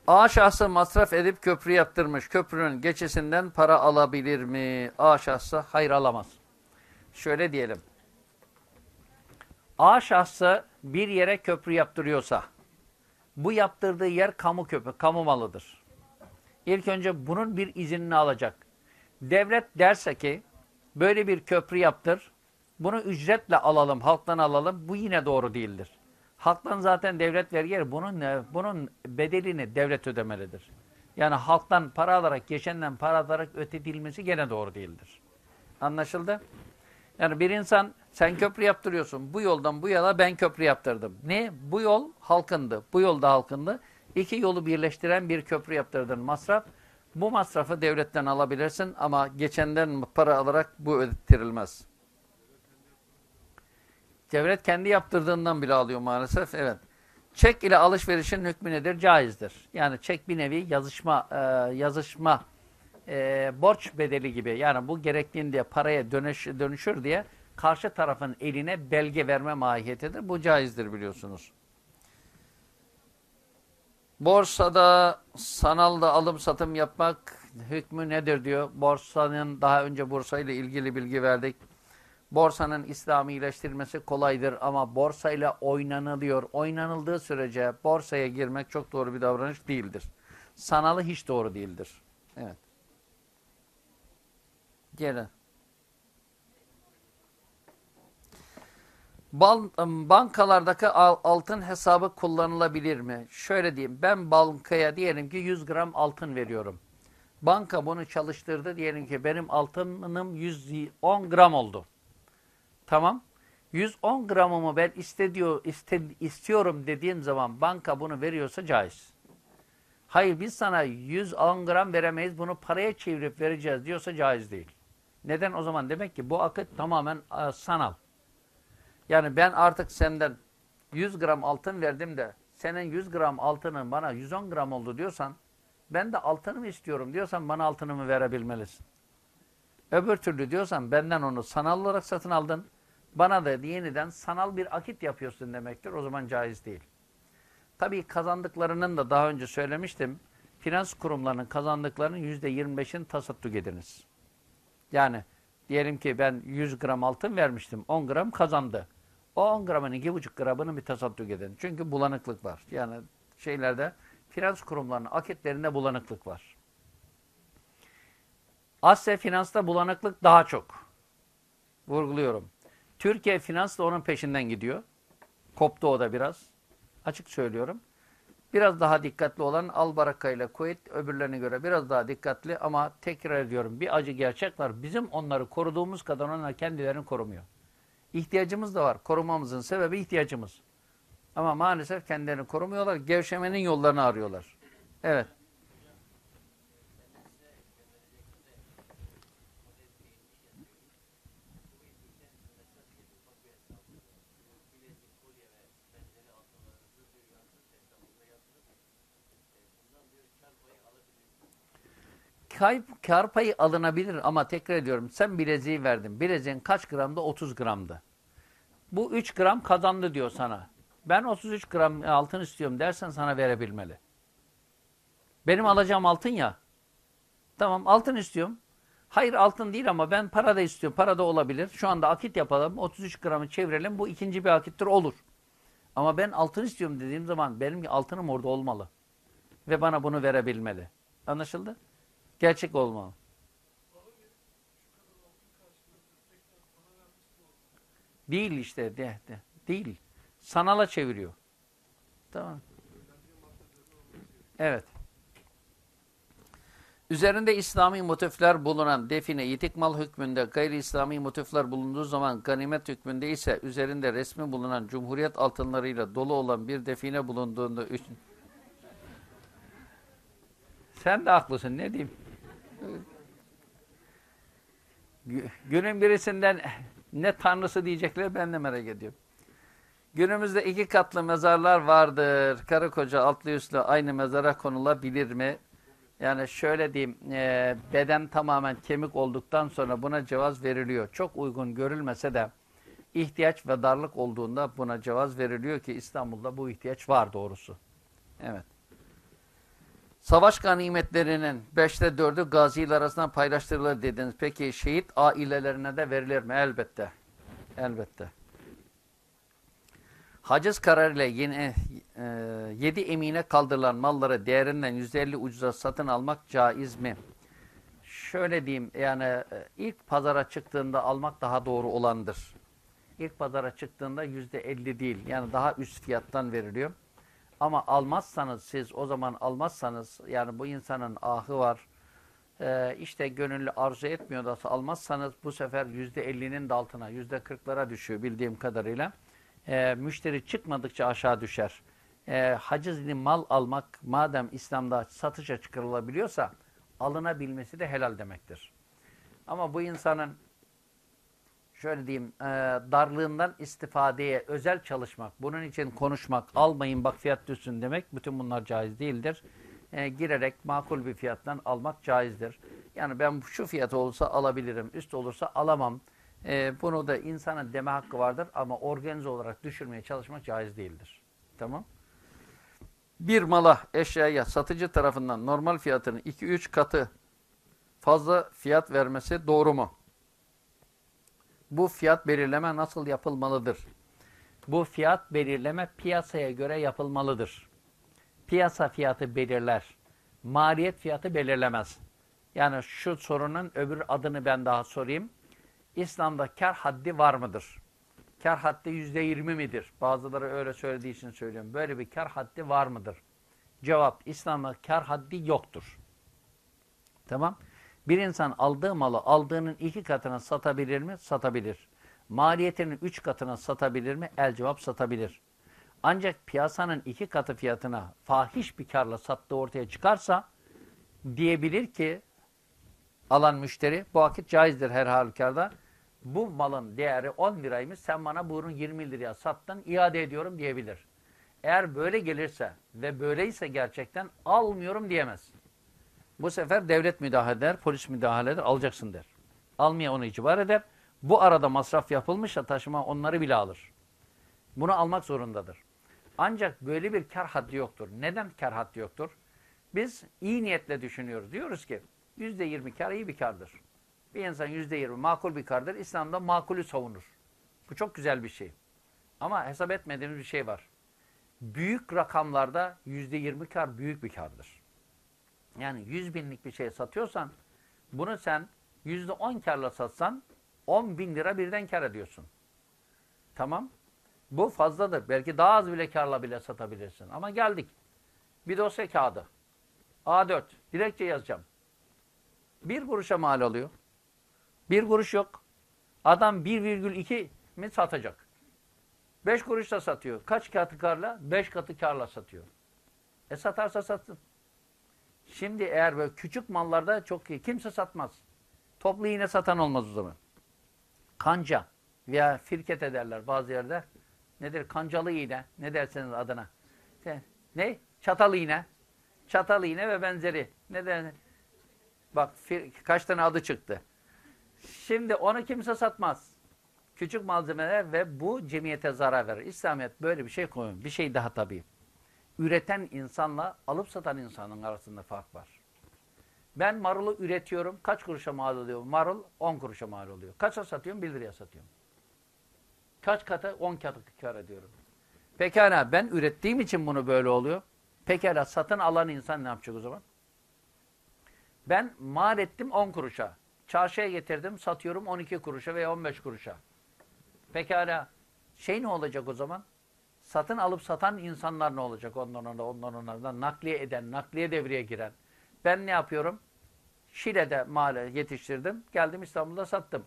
A şahsı masraf edip köprü yaptırmış. Köprünün geçisinden para alabilir mi? A şahsı hayır alamaz. Şöyle diyelim. A şahsı bir yere köprü yaptırıyorsa bu yaptırdığı yer kamu köprü, kamu malıdır. İlk önce bunun bir iznini alacak. Devlet derse ki böyle bir köprü yaptır, bunu ücretle alalım, halktan alalım. Bu yine doğru değildir. Halktan zaten devlet vergi bunun bunun bedelini devlet ödemelidir. Yani halktan para alarak, geçenden para alarak ödedilmesi gene doğru değildir. Anlaşıldı? Yani bir insan sen köprü yaptırıyorsun. Bu yoldan bu yola ben köprü yaptırdım. Ne? Bu yol halkındı. Bu yol da halkındı. İki yolu birleştiren bir köprü yaptırdın masraf. Bu masrafı devletten alabilirsin ama geçenden para alarak bu ödettirilmez. Devlet kendi yaptırdığından bile alıyor maalesef. Evet. Çek ile alışverişin hükmü nedir? Caizdir. Yani çek bir nevi yazışma, e, yazışma e, borç bedeli gibi. Yani bu gerektiğinde paraya dönüş, dönüşür diye karşı tarafın eline belge verme mahiyetidir. Bu caizdir biliyorsunuz. Borsada sanalda alım satım yapmak hükmü nedir diyor. Borsanın daha önce borsayla ilgili bilgi verdik. Borsanın İslamileştirilmesi kolaydır ama borsayla oynanılıyor. Oynanıldığı sürece borsaya girmek çok doğru bir davranış değildir. Sanalı hiç doğru değildir. Evet. Gelin. Bankalardaki altın hesabı kullanılabilir mi? Şöyle diyeyim. Ben bankaya diyelim ki 100 gram altın veriyorum. Banka bunu çalıştırdı. Diyelim ki benim altınım 110 gram oldu. Tamam. 110 gramımı ben istediyor, iste, istiyorum dediğim zaman banka bunu veriyorsa caiz. Hayır biz sana 110 gram veremeyiz bunu paraya çevirip vereceğiz diyorsa caiz değil. Neden o zaman? Demek ki bu akıt tamamen sanal. Yani ben artık senden 100 gram altın verdim de senin 100 gram altının bana 110 gram oldu diyorsan ben de altınımı istiyorum diyorsan bana altınımı verebilmelisin. Öbür türlü diyorsan benden onu sanal olarak satın aldın. Bana da yeniden sanal bir akit yapıyorsun demektir. O zaman caiz değil. Tabii kazandıklarının da daha önce söylemiştim. Finans kurumlarının kazandıklarının %25'ini tasadduk ediniz. Yani Diyelim ki ben 100 gram altın vermiştim. 10 gram kazandı. O 10 gramın 2,5 gramını bir tasadduk edin. Çünkü bulanıklık var. Yani şeylerde finans kurumlarının akitlerinde bulanıklık var. Asya finansta bulanıklık daha çok. Vurguluyorum. Türkiye finans da onun peşinden gidiyor. Koptu o da biraz. Açık söylüyorum. Biraz daha dikkatli olan Albaraka ile Kuveyt öbürlerine göre biraz daha dikkatli ama tekrar ediyorum bir acı gerçek var. Bizim onları koruduğumuz kadar onlar kendilerini korumuyor. İhtiyacımız da var. Korumamızın sebebi ihtiyacımız. Ama maalesef kendilerini korumuyorlar. Gevşemenin yollarını arıyorlar. Evet. Kayıp, kar payı alınabilir ama tekrar ediyorum sen bileziği verdin. Bileziğin kaç gramdı? 30 gramdı. Bu 3 gram kazandı diyor sana. Ben 33 gram altın istiyorum dersen sana verebilmeli. Benim alacağım altın ya. Tamam altın istiyorum. Hayır altın değil ama ben para da istiyorum. Para da olabilir. Şu anda akit yapalım. 33 gramı çevirelim. Bu ikinci bir akittir olur. Ama ben altın istiyorum dediğim zaman benim altınım orada olmalı. Ve bana bunu verebilmeli. Anlaşıldı? Gerçek olmalı. Değil işte. De, de, değil. Sanala çeviriyor. Tamam. Evet. Üzerinde İslami motifler bulunan define yitik mal hükmünde gayri İslami motifler bulunduğu zaman ganimet hükmünde ise üzerinde resmi bulunan cumhuriyet altınlarıyla dolu olan bir define bulunduğunda üç... Sen de haklısın ne diyeyim. Gü- Günün birisinden ne tanrısı diyecekler ben de merak ediyorum. Günümüzde iki katlı mezarlar vardır. Karı koca altlı üstlü aynı mezara konulabilir mi? Yani şöyle diyeyim, e, beden tamamen kemik olduktan sonra buna cevaz veriliyor. Çok uygun görülmese de ihtiyaç ve darlık olduğunda buna cevaz veriliyor ki İstanbul'da bu ihtiyaç var doğrusu. Evet. Savaş ganimetlerinin beşte dördü gaziler arasından paylaştırılır dediniz. Peki şehit ailelerine de verilir mi? Elbette. Elbette. Haciz kararıyla yeni, e, yedi emine kaldırılan malları değerinden yüzde elli ucuza satın almak caiz mi? Şöyle diyeyim yani e, ilk pazara çıktığında almak daha doğru olandır. İlk pazara çıktığında yüzde elli değil yani daha üst fiyattan veriliyor. Ama almazsanız siz o zaman almazsanız yani bu insanın ahı var. Ee, işte gönüllü arzu etmiyor da almazsanız bu sefer yüzde ellinin de altına yüzde kırklara düşüyor bildiğim kadarıyla. Ee, müşteri çıkmadıkça aşağı düşer. Ee, hacizli mal almak madem İslam'da satışa çıkarılabiliyorsa alınabilmesi de helal demektir. Ama bu insanın şöyle diyeyim, e, darlığından istifadeye özel çalışmak, bunun için konuşmak, almayın bak fiyat düşsün demek, bütün bunlar caiz değildir. E, girerek makul bir fiyattan almak caizdir. Yani ben şu fiyatı olsa alabilirim, üst olursa alamam. E, bunu da insanın deme hakkı vardır ama organize olarak düşürmeye çalışmak caiz değildir. Tamam. Bir mala, eşyaya satıcı tarafından normal fiyatının 2-3 katı fazla fiyat vermesi doğru mu? Bu fiyat belirleme nasıl yapılmalıdır? Bu fiyat belirleme piyasaya göre yapılmalıdır. Piyasa fiyatı belirler. Maliyet fiyatı belirlemez. Yani şu sorunun öbür adını ben daha sorayım. İslam'da kar haddi var mıdır? Kar haddi yüzde yirmi midir? Bazıları öyle söylediği için söylüyorum. Böyle bir kar haddi var mıdır? Cevap, İslam'da kar haddi yoktur. Tamam. Bir insan aldığı malı aldığının iki katına satabilir mi? Satabilir. Maliyetinin üç katına satabilir mi? El cevap satabilir. Ancak piyasanın iki katı fiyatına fahiş bir karla sattığı ortaya çıkarsa diyebilir ki alan müşteri bu vakit caizdir her halükarda. Bu malın değeri 10 liraymış sen bana bunu 20 liraya sattın iade ediyorum diyebilir. Eğer böyle gelirse ve böyleyse gerçekten almıyorum diyemez. Bu sefer devlet müdahale eder, polis müdahale eder, alacaksın der. Almaya onu icibar eder. Bu arada masraf yapılmışsa taşıma onları bile alır. Bunu almak zorundadır. Ancak böyle bir kar haddi yoktur. Neden kar haddi yoktur? Biz iyi niyetle düşünüyoruz. Diyoruz ki yüzde yirmi kar iyi bir kardır. Bir insan yüzde yirmi makul bir kardır. İslam'da makulü savunur. Bu çok güzel bir şey. Ama hesap etmediğimiz bir şey var. Büyük rakamlarda yüzde yirmi kar büyük bir kardır. Yani yüz binlik bir şey satıyorsan bunu sen yüzde on karla satsan on bin lira birden kar ediyorsun. Tamam. Bu fazladır. Belki daha az bile karla bile satabilirsin. Ama geldik. Bir dosya kağıdı. A4. Dilekçe yazacağım. Bir kuruşa mal oluyor. Bir kuruş yok. Adam 1,2 mi satacak? 5 kuruşla satıyor. Kaç katı karla? 5 katı karla satıyor. E satarsa satsın. Şimdi eğer böyle küçük mallarda çok iyi. Kimse satmaz. Toplu iğne satan olmaz o zaman. Kanca veya firket ederler bazı yerde. Nedir? Kancalı iğne. Ne derseniz adına. Ne? Çatal iğne. Çatal iğne ve benzeri. Ne der? Bak kaç tane adı çıktı. Şimdi onu kimse satmaz. Küçük malzemeler ve bu cemiyete zarar verir. İslamiyet böyle bir şey koyuyor. Bir şey daha tabii. Üreten insanla alıp satan insanın arasında fark var. Ben marulu üretiyorum. Kaç kuruşa mal oluyor? Marul 10 kuruşa mal oluyor. Kaça satıyorum? 1 liraya satıyorum. Kaç katı? 10 katı kar ediyorum. Pekala ben ürettiğim için bunu böyle oluyor. Pekala satın alan insan ne yapacak o zaman? Ben mal ettim 10 kuruşa. Çarşıya getirdim satıyorum 12 kuruşa veya 15 kuruşa. Pekala şey ne olacak o zaman? Satın alıp satan insanlar ne olacak? Ondan ona, ondan ona, nakliye eden, nakliye devreye giren. Ben ne yapıyorum? Şile'de mal yetiştirdim. Geldim İstanbul'da sattım.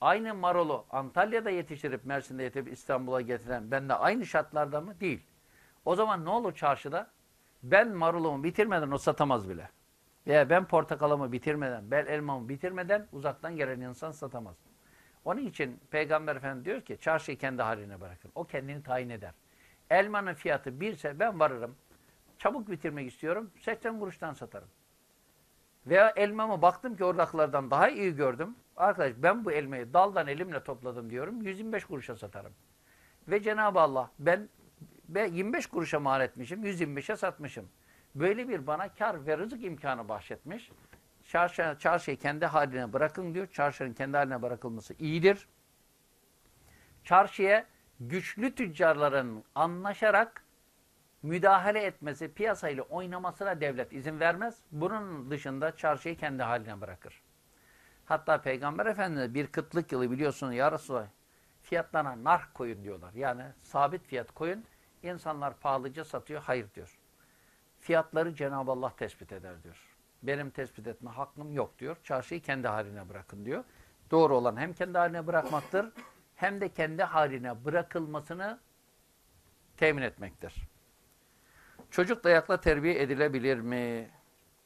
Aynı marulu Antalya'da yetiştirip Mersin'de yetiştirip İstanbul'a getiren ben de aynı şartlarda mı? Değil. O zaman ne olur çarşıda? Ben marulumu bitirmeden o satamaz bile. Veya ben portakalımı bitirmeden, ben elmamı bitirmeden uzaktan gelen insan satamaz. Onun için Peygamber Efendimiz diyor ki çarşıyı kendi haline bırakın. O kendini tayin eder. Elmanın fiyatı birse ben varırım. Çabuk bitirmek istiyorum. 80 kuruştan satarım. Veya elmamı baktım ki oradakilerden daha iyi gördüm. Arkadaş ben bu elmayı daldan elimle topladım diyorum. 125 kuruşa satarım. Ve Cenab-ı Allah ben ve 25 kuruşa mal etmişim, 125'e satmışım. Böyle bir bana kar ve rızık imkanı bahşetmiş. Çarşı, çarşıyı kendi haline bırakın diyor. Çarşının kendi haline bırakılması iyidir. Çarşıya güçlü tüccarların anlaşarak müdahale etmesi, piyasayla oynamasına devlet izin vermez. Bunun dışında çarşıyı kendi haline bırakır. Hatta Peygamber Efendimiz bir kıtlık yılı biliyorsunuz ya Resulallah fiyatlarına nar koyun diyorlar. Yani sabit fiyat koyun. İnsanlar pahalıca satıyor. Hayır diyor. Fiyatları Cenab-ı Allah tespit eder diyor. Benim tespit etme hakkım yok diyor. Çarşıyı kendi haline bırakın diyor. Doğru olan hem kendi haline bırakmaktır hem de kendi haline bırakılmasını temin etmektir. Çocuk dayakla terbiye edilebilir mi?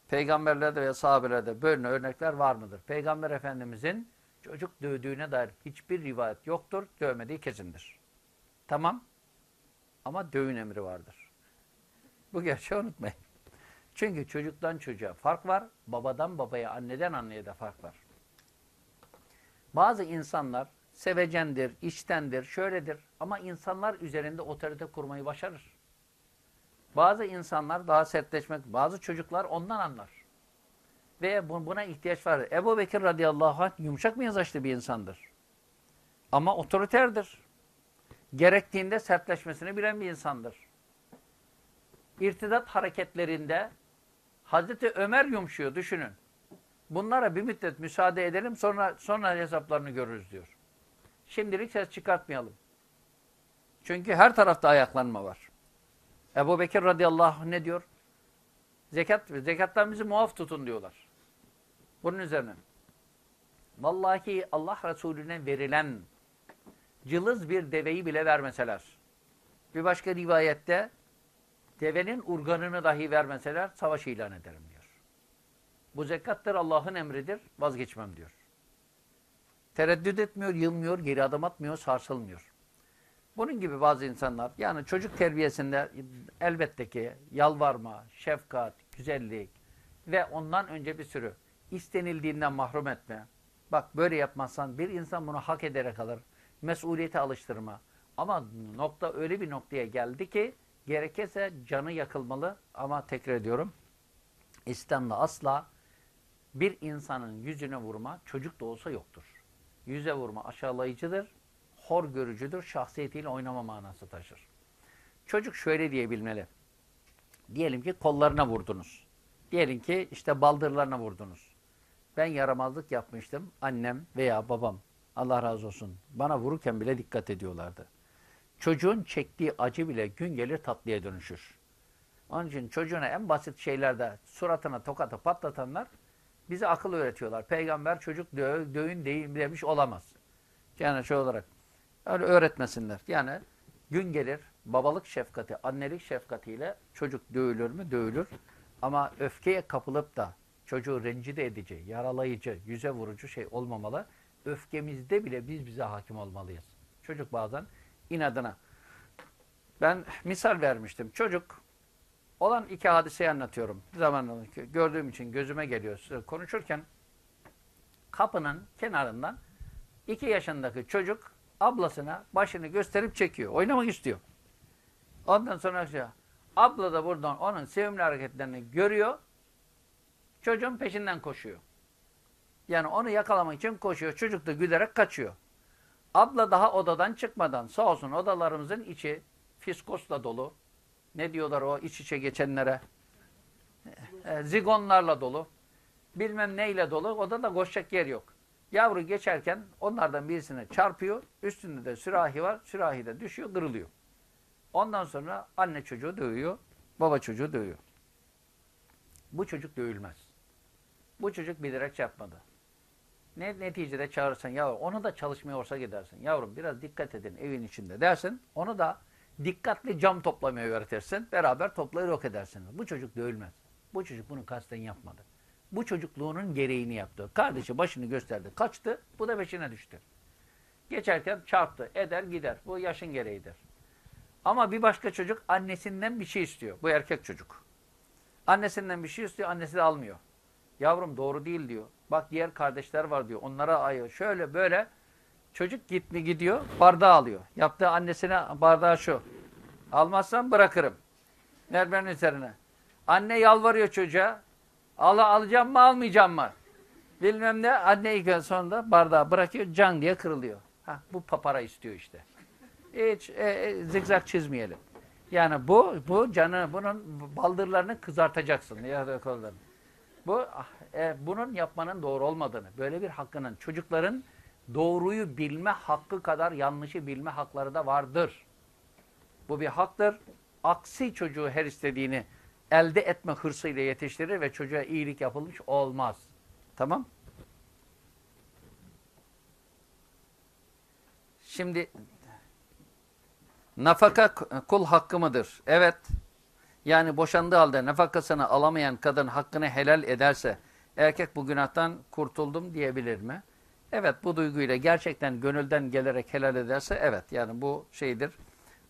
Peygamberlerde ve sahabelerde böyle örnekler var mıdır? Peygamber Efendimizin çocuk dövdüğüne dair hiçbir rivayet yoktur. Dövmediği kesindir. Tamam. Ama dövün emri vardır. Bu gerçeği unutmayın. Çünkü çocuktan çocuğa fark var. Babadan babaya, anneden anneye de fark var. Bazı insanlar sevecendir, içtendir, şöyledir. Ama insanlar üzerinde otorite kurmayı başarır. Bazı insanlar daha sertleşmek, bazı çocuklar ondan anlar. Ve buna ihtiyaç var. Ebu Bekir radıyallahu anh yumuşak mizaçlı bir insandır. Ama otoriterdir. Gerektiğinde sertleşmesini bilen bir insandır. İrtidat hareketlerinde Hazreti Ömer yumuşuyor düşünün. Bunlara bir müddet müsaade edelim sonra sonra hesaplarını görürüz diyor. Şimdilik ses çıkartmayalım. Çünkü her tarafta ayaklanma var. Ebu Bekir radıyallahu anh ne diyor? Zekat, zekattan bizi muaf tutun diyorlar. Bunun üzerine. Vallahi Allah Resulüne verilen cılız bir deveyi bile vermeseler. Bir başka rivayette devenin urganını dahi vermeseler savaş ilan ederim diyor. Bu zekattır Allah'ın emridir vazgeçmem diyor. Tereddüt etmiyor, yılmıyor, geri adım atmıyor, sarsılmıyor. Bunun gibi bazı insanlar yani çocuk terbiyesinde elbette ki yalvarma, şefkat, güzellik ve ondan önce bir sürü istenildiğinden mahrum etme. Bak böyle yapmazsan bir insan bunu hak ederek alır. Mesuliyete alıştırma. Ama nokta öyle bir noktaya geldi ki gerekirse canı yakılmalı ama tekrar ediyorum İslam'da asla Bir insanın yüzüne vurma çocuk da olsa yoktur. Yüze vurma aşağılayıcıdır, hor görücüdür, şahsiyetiyle oynama manası taşır. Çocuk şöyle diyebilmeli. Diyelim ki kollarına vurdunuz. Diyelim ki işte baldırlarına vurdunuz. Ben yaramazlık yapmıştım. Annem veya babam Allah razı olsun bana vururken bile dikkat ediyorlardı. Çocuğun çektiği acı bile gün gelir tatlıya dönüşür. Onun için çocuğuna en basit şeylerde suratına tokatı patlatanlar bize akıl öğretiyorlar. Peygamber çocuk dö dövün değil demiş olamaz. Yani şey olarak öyle öğretmesinler. Yani gün gelir babalık şefkati, annelik şefkatiyle çocuk dövülür mü? Dövülür. Ama öfkeye kapılıp da çocuğu rencide edici, yaralayıcı, yüze vurucu şey olmamalı. Öfkemizde bile biz bize hakim olmalıyız. Çocuk bazen inadına. Ben misal vermiştim. Çocuk olan iki hadiseyi anlatıyorum. Bir zaman gördüğüm için gözüme geliyor size konuşurken. Kapının kenarından iki yaşındaki çocuk ablasına başını gösterip çekiyor. Oynamak istiyor. Ondan sonra şey, abla da buradan onun sevimli hareketlerini görüyor. Çocuğun peşinden koşuyor. Yani onu yakalamak için koşuyor. Çocuk da gülerek kaçıyor. Abla daha odadan çıkmadan sağ olsun odalarımızın içi fiskosla dolu. Ne diyorlar o iç içe geçenlere? E, zigonlarla dolu. Bilmem neyle dolu. Odada koşacak yer yok. Yavru geçerken onlardan birisine çarpıyor. Üstünde de sürahi var. Sürahi de düşüyor, kırılıyor. Ondan sonra anne çocuğu dövüyor, baba çocuğu dövüyor. Bu çocuk dövülmez. Bu çocuk bilerek yapmadı. Ne neticede çağırırsan yavrum onu da çalışmaya olsa gidersin. Yavrum biraz dikkat edin evin içinde dersin. Onu da dikkatli cam toplamaya öğretirsin. Beraber toplayı yok edersiniz. Bu çocuk dövülmez. Bu çocuk bunu kasten yapmadı. Bu çocukluğunun gereğini yaptı. Kardeşi başını gösterdi. Kaçtı. Bu da peşine düştü. Geçerken çarptı. Eder gider. Bu yaşın gereğidir. Ama bir başka çocuk annesinden bir şey istiyor. Bu erkek çocuk. Annesinden bir şey istiyor. Annesi de almıyor. Yavrum doğru değil diyor. Bak diğer kardeşler var diyor. Onlara ayıyor. Şöyle böyle. Çocuk git mi gidiyor. Bardağı alıyor. Yaptığı annesine bardağı şu. Almazsan bırakırım. Mermerin üzerine. Anne yalvarıyor çocuğa. Al, alacağım mı almayacağım mı? Bilmem ne. Anne ilk gün sonunda bardağı bırakıyor. Can diye kırılıyor. Ha, bu papara istiyor işte. Hiç e, e, zigzag çizmeyelim. Yani bu bu canı bunun baldırlarını kızartacaksın ya da kollarını. Bu e, bunun yapmanın doğru olmadığını, böyle bir hakkının çocukların doğruyu bilme hakkı kadar yanlışı bilme hakları da vardır. Bu bir haktır. Aksi çocuğu her istediğini elde etme hırsıyla yetiştirir ve çocuğa iyilik yapılmış olmaz. Tamam? Şimdi nafaka kul hakkı mıdır? Evet. Yani boşandığı halde nafakasını alamayan kadın hakkını helal ederse erkek bu günahtan kurtuldum diyebilir mi? Evet bu duyguyla gerçekten gönülden gelerek helal ederse evet yani bu şeydir.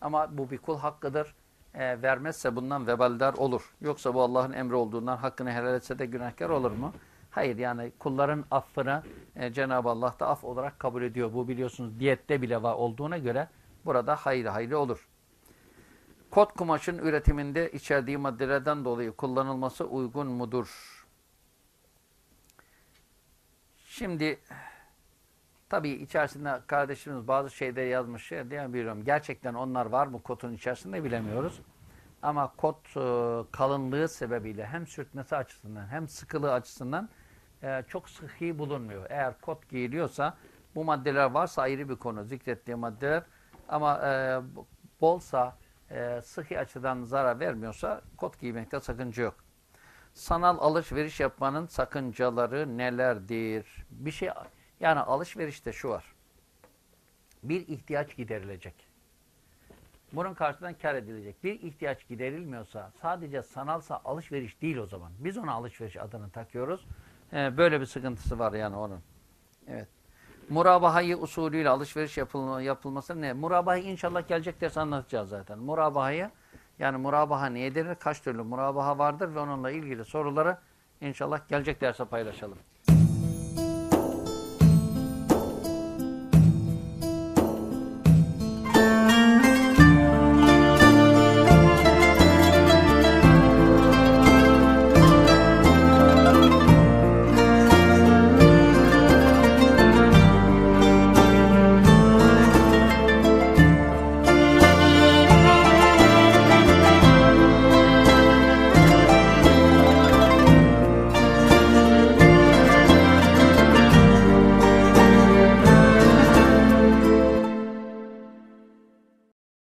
Ama bu bir kul hakkıdır. E, vermezse bundan vebaldar olur. Yoksa bu Allah'ın emri olduğundan hakkını helal etse de günahkar olur mu? Hayır yani kulların affını e, Cenab-ı Allah da af olarak kabul ediyor. Bu biliyorsunuz diyette bile var olduğuna göre burada hayli hayli olur. Kot kumaşın üretiminde içerdiği maddelerden dolayı kullanılması uygun mudur? Şimdi tabii içerisinde kardeşimiz bazı şeyleri yazmış ya diye biliyorum. Gerçekten onlar var mı kotun içerisinde bilemiyoruz. Ama kot e, kalınlığı sebebiyle hem sürtmesi açısından hem sıkılığı açısından e, çok sıhhi bulunmuyor. Eğer kot giyiliyorsa bu maddeler varsa ayrı bir konu zikrettiği maddeler ama e, bolsa e, sıhhi açıdan zarar vermiyorsa kot giymekte sakınca yok. Sanal alışveriş yapmanın sakıncaları nelerdir? Bir şey yani alışverişte şu var. Bir ihtiyaç giderilecek. Bunun karşılığından kar edilecek. Bir ihtiyaç giderilmiyorsa sadece sanalsa alışveriş değil o zaman. Biz ona alışveriş adını takıyoruz. Ee, böyle bir sıkıntısı var yani onun. Evet. Murabahayı usulüyle alışveriş yapılma, yapılması ne? Murabahayı inşallah gelecek ders anlatacağız zaten. Murabahayı yani murabaha nedir? Kaç türlü murabaha vardır ve onunla ilgili soruları inşallah gelecek derse paylaşalım.